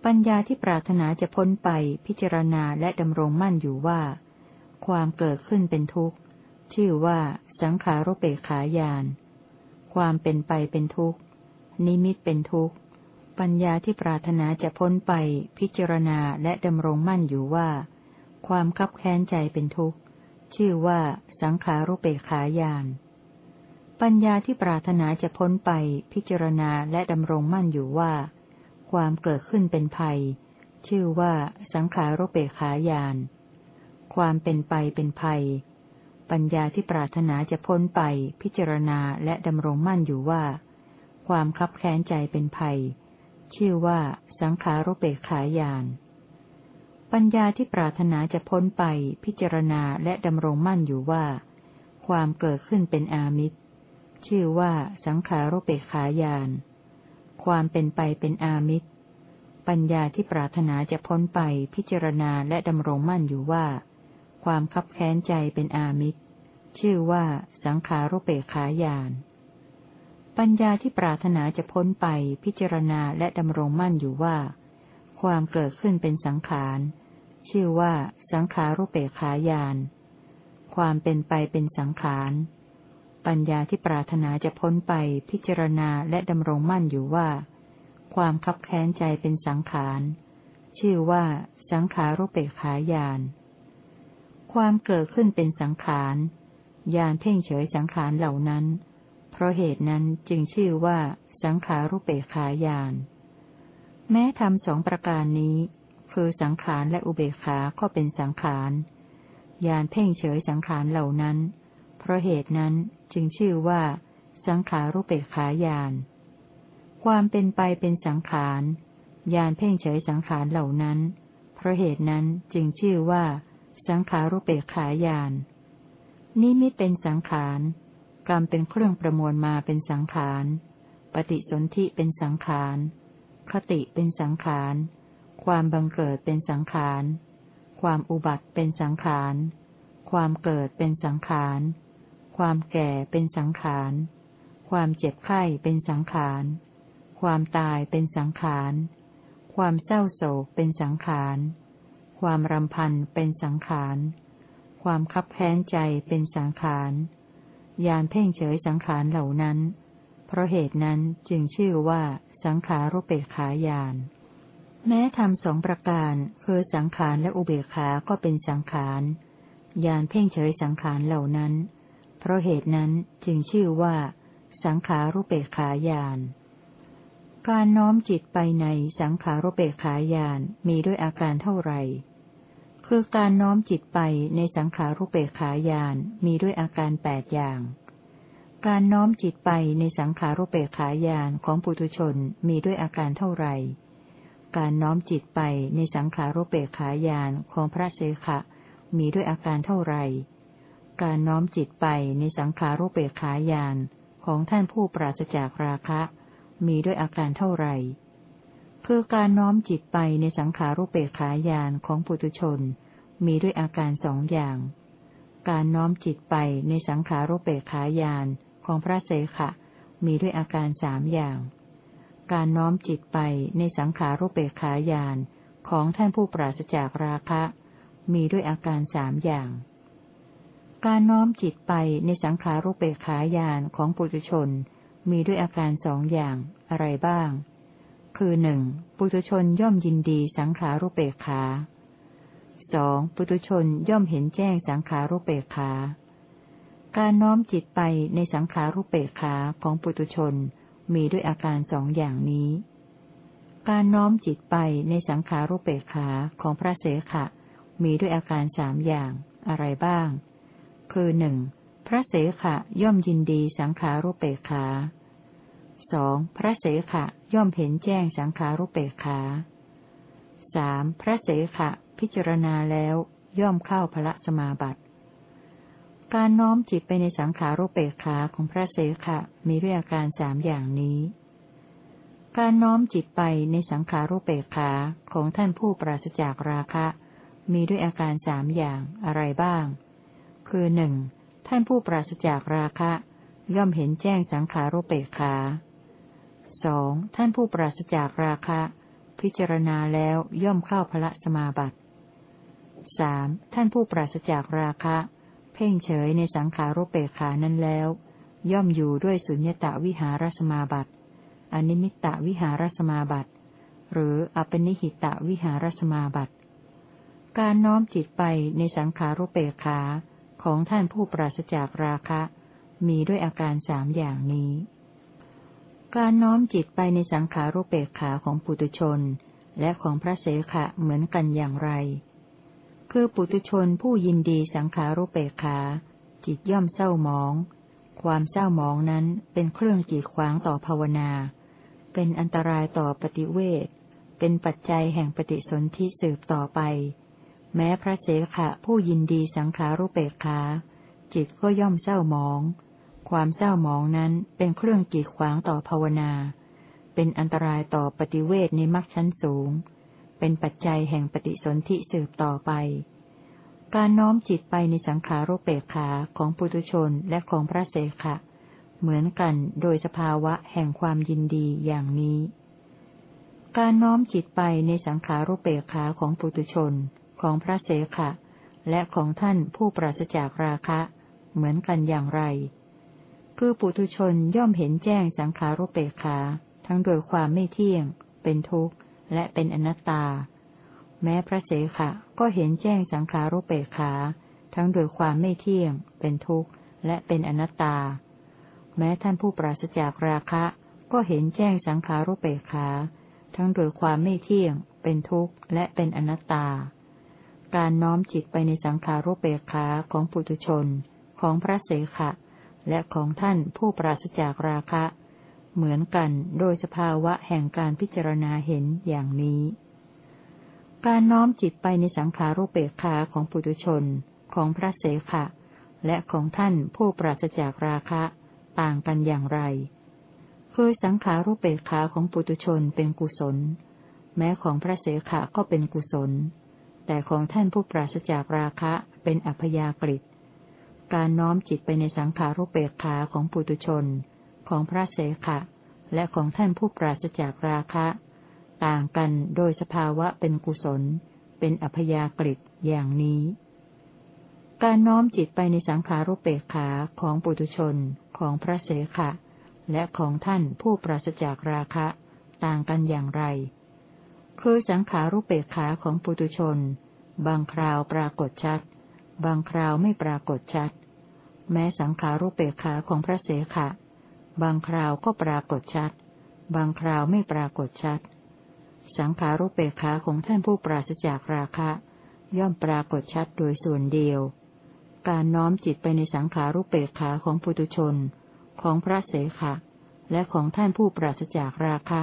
ปัญญาที่ปรารถนาจะพ้นไปพิจารณาและดำรงมั่นอยู่ว่า ความเกิดขึ้นเป็นทุกข์ ชื่อว่าสังขารุเปขายาน ความเป็นไปเป็นทุกข์ นิมิตเป็นทุกข์ ปัญญาที่ปรารถนาจะพ้นไปพิจารณาและดำรงมั่นอยู่ว่า ความคับแค้นใจเป็นทุกข์ ชื่อว่าสังขารุเปขายาน ปัญญาที่ปรารถนาจะพ้นไปพิจารณาและดำรงมั่นอยู่ว่า ความเกิดขึ้นเป็นภัย ชื่อว่าสังขารุเปขายาน ความเป็นไปเป็นภัย ปัญญาที่ปรารถนาจะพ้นไปพิจารณาและดำรงมั่นอยู่ว่า ความคับแค้นใจเป็นภัย ชื่อว่าสังขารุเปขายาน ปัญญาที่ปรารถนาจะพ้นไปพิจารณาและดำรงมั่นอยู่ว่า ความเกิดขึ้นเป็นอามิตร ชื่อว่าสังขารุเปกขายาน ความเป็นไปเป็นอามิตร ปัญญาที่ปรารถนาจะพ้นไปพิจารณาและดำรงมั่นอยู่ว่า ความคับแค้นใจเป็นอามิตร ชื่อว่าสังขารุเปกขายาน ปัญญาที่ปรารถนาจะพ้นไปพิจารณาและดำรงมั่นอยู่ว่า ความเกิดขึ้นเป็นสังขาร ชื่อว่าสังขารุเปกขายาน ความเป็นไปเป็นสังขาร ปัญญาที่ปรารถนาจะพ้นไปพิจารณาและดำรงมั่นอยู่ว่า ความคับแค้นใจเป็นสังขาร ชื่อว่า สังขารุเปกขายาน ความเกิดขึ้นเป็นสังขารยานเพ่งเฉยสังขารเหล่านั้น เพราะเหตุนั้นจึงชื่อว่า สังขารุเปกขายาน แม้ทำสองประการนี้ คือสังขารและอุเบกขาก็เป็นสังขารยานเพ่งเฉยสังขารเหล่านั้น ราะเหตุนั้นจึงชื่อว่า สังขารุเปกขายาน ความเป็นไปเป็นสังขารยานเพ่งเฉยสังขารเหล่านั้น เพราะเหตุนั้นจึงชื่อว่า สังขารุเปกขายานนี้ไม่เป็นสังขารกรรมเป็นเครื่องประมวลมาเป็นสังขารปฏิสนธิเป็นสังขารคติเป็นสังขารความบังเกิดเป็นสังขาร ความอุบัติเป็นสังขาร ความเกิดเป็นสังขาร ความแก่เป็นสังขาร ความเจ็บไข้เป็นสังขาร ความตายเป็นสังขาร ความเศร้าโศกเป็นสังขาร ความรำพันเป็นสังขาร ความคับแค้นใจเป็นสังขารยานเพ่งเฉยสังขารเหล่านั้น เพราะเหตุนั้นจึงชื่อว่าสังขารุเปกขายาน แม้ทำสองประการคือสังขารและอุเบกขา ก็เป็นสังขาร ยานเพ่งเฉยสังขารเหล่านั้น เพราะเหตุนั้นจึงชื่อว่า สังขารุเปกขายาน การน้อมจิตไปในสังขารุเปกขายานมีด้วยอาการเท่าไหร่คือการน้อมจิตไปในสังขารุเปกขายานมีด้วยอาการแปดอย่าง การน้อมจิตไปในสังขารุเปกขายานของปุถุชนมีด้วยอาการเท่าไหร่ การน้อมจิตไปในสังขารุเปกขายานของพระเสขะมีด้วยอาการเท่าไหร่ การน้อมจิตไปในสังขารุเปกขายานของท่านผู้ปราศจากราคะ มีด้วยอาการเท่าไหร่ คือการน้อมจิตไปในสังขารุเปกขายานของปุตุชน มีด้วยอาการสองอย่าง การน้อมจิตไปในสังขารุเปกขายานของพระเสขะ มีด้วยอาการสามอย่าง การน้อมจิตไปในสังขารุเปกขายานของท่านผู้ปราศจากราคะ มีด้วยอาการสามอย่าง การน้อมจิตไปในสังขารุเปกขายานของปุถุชน มีด้วยอาการสองอย่างอะไรบ้าง คือหนึ่งปุตุชนย่อมยินดีสังขารุเปกขาสองปุตุชนย่อมเห็นแจ้งสังขารุเปกขา การน้อมจิตไปในสังขารุเปกขาของปุตุชน มีด้วยอาการสองอย่างนี้ การน้อมจิตไปในสังขารุเปกขาของพระเสขะ มีด้วยอาการสามอย่างอะไรบ้าง คือหนึ่งพระเสขะย่อมยินดีสังขารุเปกขาสองพระเสขะย่อมเห็นแจ้งสังขารุเปกขาสามพระเสขะพิจารณาแล้วย่อมเข้าพระสมาบัติ การน้อมจิตไปในสังขารุเปกขาของพระเสขะมีด้วยอาการสามอย่างนี้ การน้อมจิตไปในสังขารุเปกขาของท่านผู้ปราศจากราคะ มีด้วยอาการสามอย่างอะไรบ้าง คือหนึ่งท่านผู้ปราศจากราคะ ย่อมเห็นแจ้งสังขารุเปกขาสองท่านผู้ปราศจากราคะ พิจารณาแล้วย่อมเข้าพระสมาบัติสามท่านผู้ปราศจากราคะ เพ่งเฉยในสังขารุเปกขานั้นแล้ว ย่อมอยู่ด้วยสุญญตาวิหารสมาบัติอนิมิตตวิหารสมาบัติ หรืออปนิหิตวิหารสมาบัติ การน้อมจิตไปในสังขารุเปกขา ของท่านผู้ปราศจากราคะ มีด้วยอาการสามอย่างนี้ การน้อมจิตไปในสังขารุเปกขาของปุตุชน และของพระเสขะเหมือนกันอย่างไร คือปุตุชนผู้ยินดีสังขารุเปกขา จิตย่อมเศร้าหมอง ความเศร้าหมองนั้นเป็นเครื่องจีดขวางต่อภาวนา เป็นอันตรายต่อปฏิเวทเป็นปัจจัยแห่งปฏิสนธิสืบต่อไป แม้พระเสขะผู้ยินดีสังขารุเปกขา จิตก็ย่อมเศร้าหมอง ความเศร้าหมองนั้นเป็นเครื่องกีดขวางต่อภาวนา เป็นอันตรายต่อปฏิเวทในมรรคชั้นสูง เป็นปัจจัยแห่งปฏิสนธิสืบต่อไป การน้อมจิตไปในสังขารุเปกขาของปุตุชนและของพระเสขะ เหมือนกันโดยสภาวะแห่งความยินดีอย่างนี้ การน้อมจิตไปในสังขารุเปกขาของปุตุชน ของพระเสขะ และของท่านผู้ปราศจากราคะ เหมือนกันอย่างไร คือปุถุชนย่อมเห็นแจ้งสังขารุเปกขา ทั้งโดยความไม่เที่ยง เป็นทุกข์ และเป็นอนัตตา แม้พระเสขะก็เห็นแจ้งสังขารุเปกขา ทั้งโดยความไม่เที่ยง เป็นทุกข์ และเป็นอนัตตา แม้ท่านผู้ปราศจากราคะ ก็เห็นแจ้งสังขารุเปกขา ทั้งโดยความไม่เที่ยง เป็นทุกข์ และเป็นอนัตตา การน้อมจิตไปในสังขารุเปกขาของปุถุชน ของพระเสขะ และของท่านผู้ปราศจากราคะ เหมือนกันโดยสภาวะแห่งการพิจารณาเห็นอย่างนี้ การน้อมจิตไปในสังขารุเปกขาของปุถุชน ของพระเสขะ และของท่านผู้ปราศจากราคะ ต่างกันอย่างไรคือสังขารุเปกขาของปุถุชนเป็นกุศล แม้ของพระเสขะก็เป็นกุศล แต่ของท่านผู้ปราศจากราคะเป็นอัพยากฤิการน้อมจิตไปในสังขารุเปกขาของปุตุชน ของพระเสขะ และของท่านผู้ปราศจากราคะ ต่างกันโดยสภาวะเป็นกุศล เป็นอัพยากฤิอย่างนี้ การน้อมจิตไปในสังขารุเปกขาของปุตุชน ของพระเสขะ และของท่านผู้ปราศจากราคะ ต่างกันอย่างไร คือสังขารุเปกขาของปุตุชน บางคราวปรากฏชัด บางคราวไม่ปรากฏชัด แม้สังขารุเปกขาของพระเสขะ บางคราวก็ปรากฏชัด บางคราวไม่ปรากฏชัด สังขารุเปกขาของท่านผู้ปราศจากราคะ ย่อมปรากฏชัดโดยส่วนเดียว การน้อมจิตไปในสังขารุเปกขาของปุตุชน ของพระเสขะ และของท่านผู้ปราศจากราคะ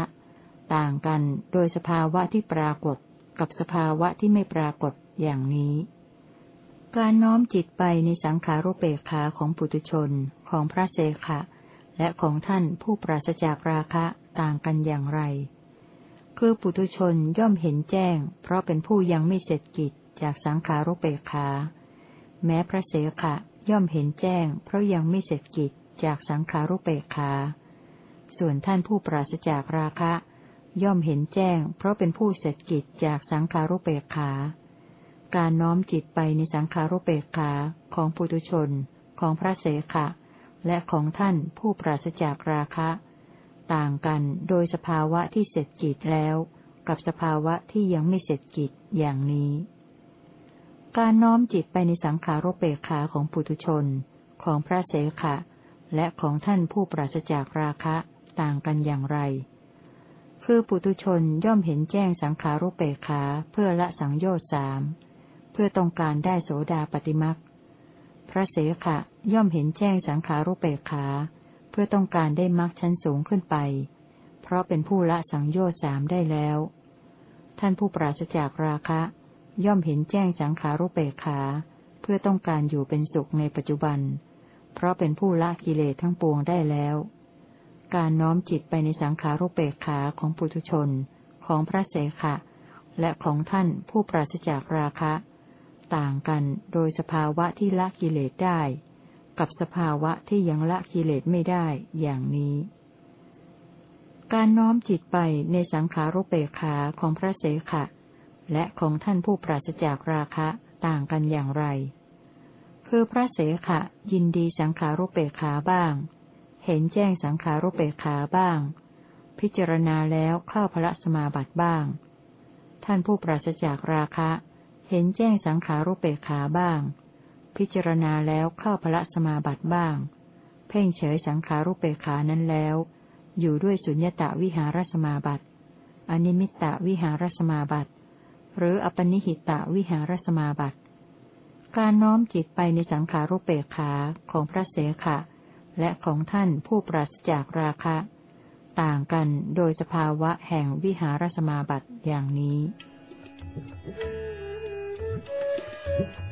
ต่างกันโดยสภาวะที่ปรากฏกับสภาวะที่ไม่ปรากฏอย่างนี้ การน้อมจิตไปในสังขารุเปกขาของปุถุชนของพระเสขะ และของท่านผู้ปราศจากราคะต่างกันอย่างไร คือปุถุชนย่อมเห็นแจ้ง เพราะเป็นผู้ยังไม่เสร็จกิจจากสังขารุเปกขา แม้พระเสขะย่อมเห็นแจ้ง เพราะยังไม่เสร็จกิจจากสังขารุเปกขา ส่วนท่านผู้ปราศจากราคะ ย่อมเห็นแจ้ง เพราะเป็นผู้เสร็จกิจจากสังขารุเปกขา การน้อมจิตไปในสังขารุเปกขาของปุตุชน ของพระเสขะ และของท่านผู้ปราศจากราคะ ต่างกันโดยสภาวะที่เสร็จกิจแล้ว กับสภาวะที่ยังไม่เสร็จกิจอย่างนี้ การน้อมจิตไปในสังขารุเปกขาของปุตุชน ของพระเสขะ และของท่านผู้ปราศจากราคะ ต่างกันอย่างไร คือปุตุชนย่อมเห็นแจ้งสังขารุเปขาเพื่อละสังโยชน์สามเพื่อต้องการได้โสดาปฏิมักพระเสขะย่อมเห็นแจ้งสังขารุเปขา เพื่อต้องการได้มักชั้นสูงขึ้นไป เพราะเป็นผู้ละสังโยชน์สามได้แล้ว ท่านผู้ปราศจากราคะ ย่อมเห็นแจ้งสังขารุเปขา เพื่อต้องการอยู่เป็นสุขในปัจจุบัน เพราะเป็นผู้ละกิเลสทั้งปวงได้แล้ว การน้อมจิตไปในสังขารุเปกขาของปุถุชน ของพระเสขะ และของท่านผู้ปราศจากราคะ ต่างกันโดยสภาวะที่ละกิเลสได้ กับสภาวะที่ยังละกิเลสไม่ได้อย่างนี้ การน้อมจิตไปในสังขารุเปขาของพระเสขะ และของท่านผู้ปราศจากราคะต่างกันอย่างไร คือพระเสขะยินดีสังขารุเปขาบ้าง เห็นแจ้งสังขารุเปขาบ้าง พิจารณาแล้วเข้าพระสมาบัติบ้าง ท่านผู้ปราศจากราคะ เห็นแจ้งสังขารุเปขาบ้าง พิจารณาแล้วเข้าพระสมาบัติบ้าง เพ่งเฉยสังขารุเปขานั้นแล้ว อยู่ด้วยสุญญตาวิหารสมาบัติอนิมิตตวิหารสมาบัติ หรืออปนิหิตวิหารสมาบัติ การน้อมจิตไปในสังขารุเปขาของพระเสขะ และของท่านผู้ปราศจากราคะ ต่างกันโดยสภาวะแห่งวิหารสมาบัติอย่างนี้ Thank you.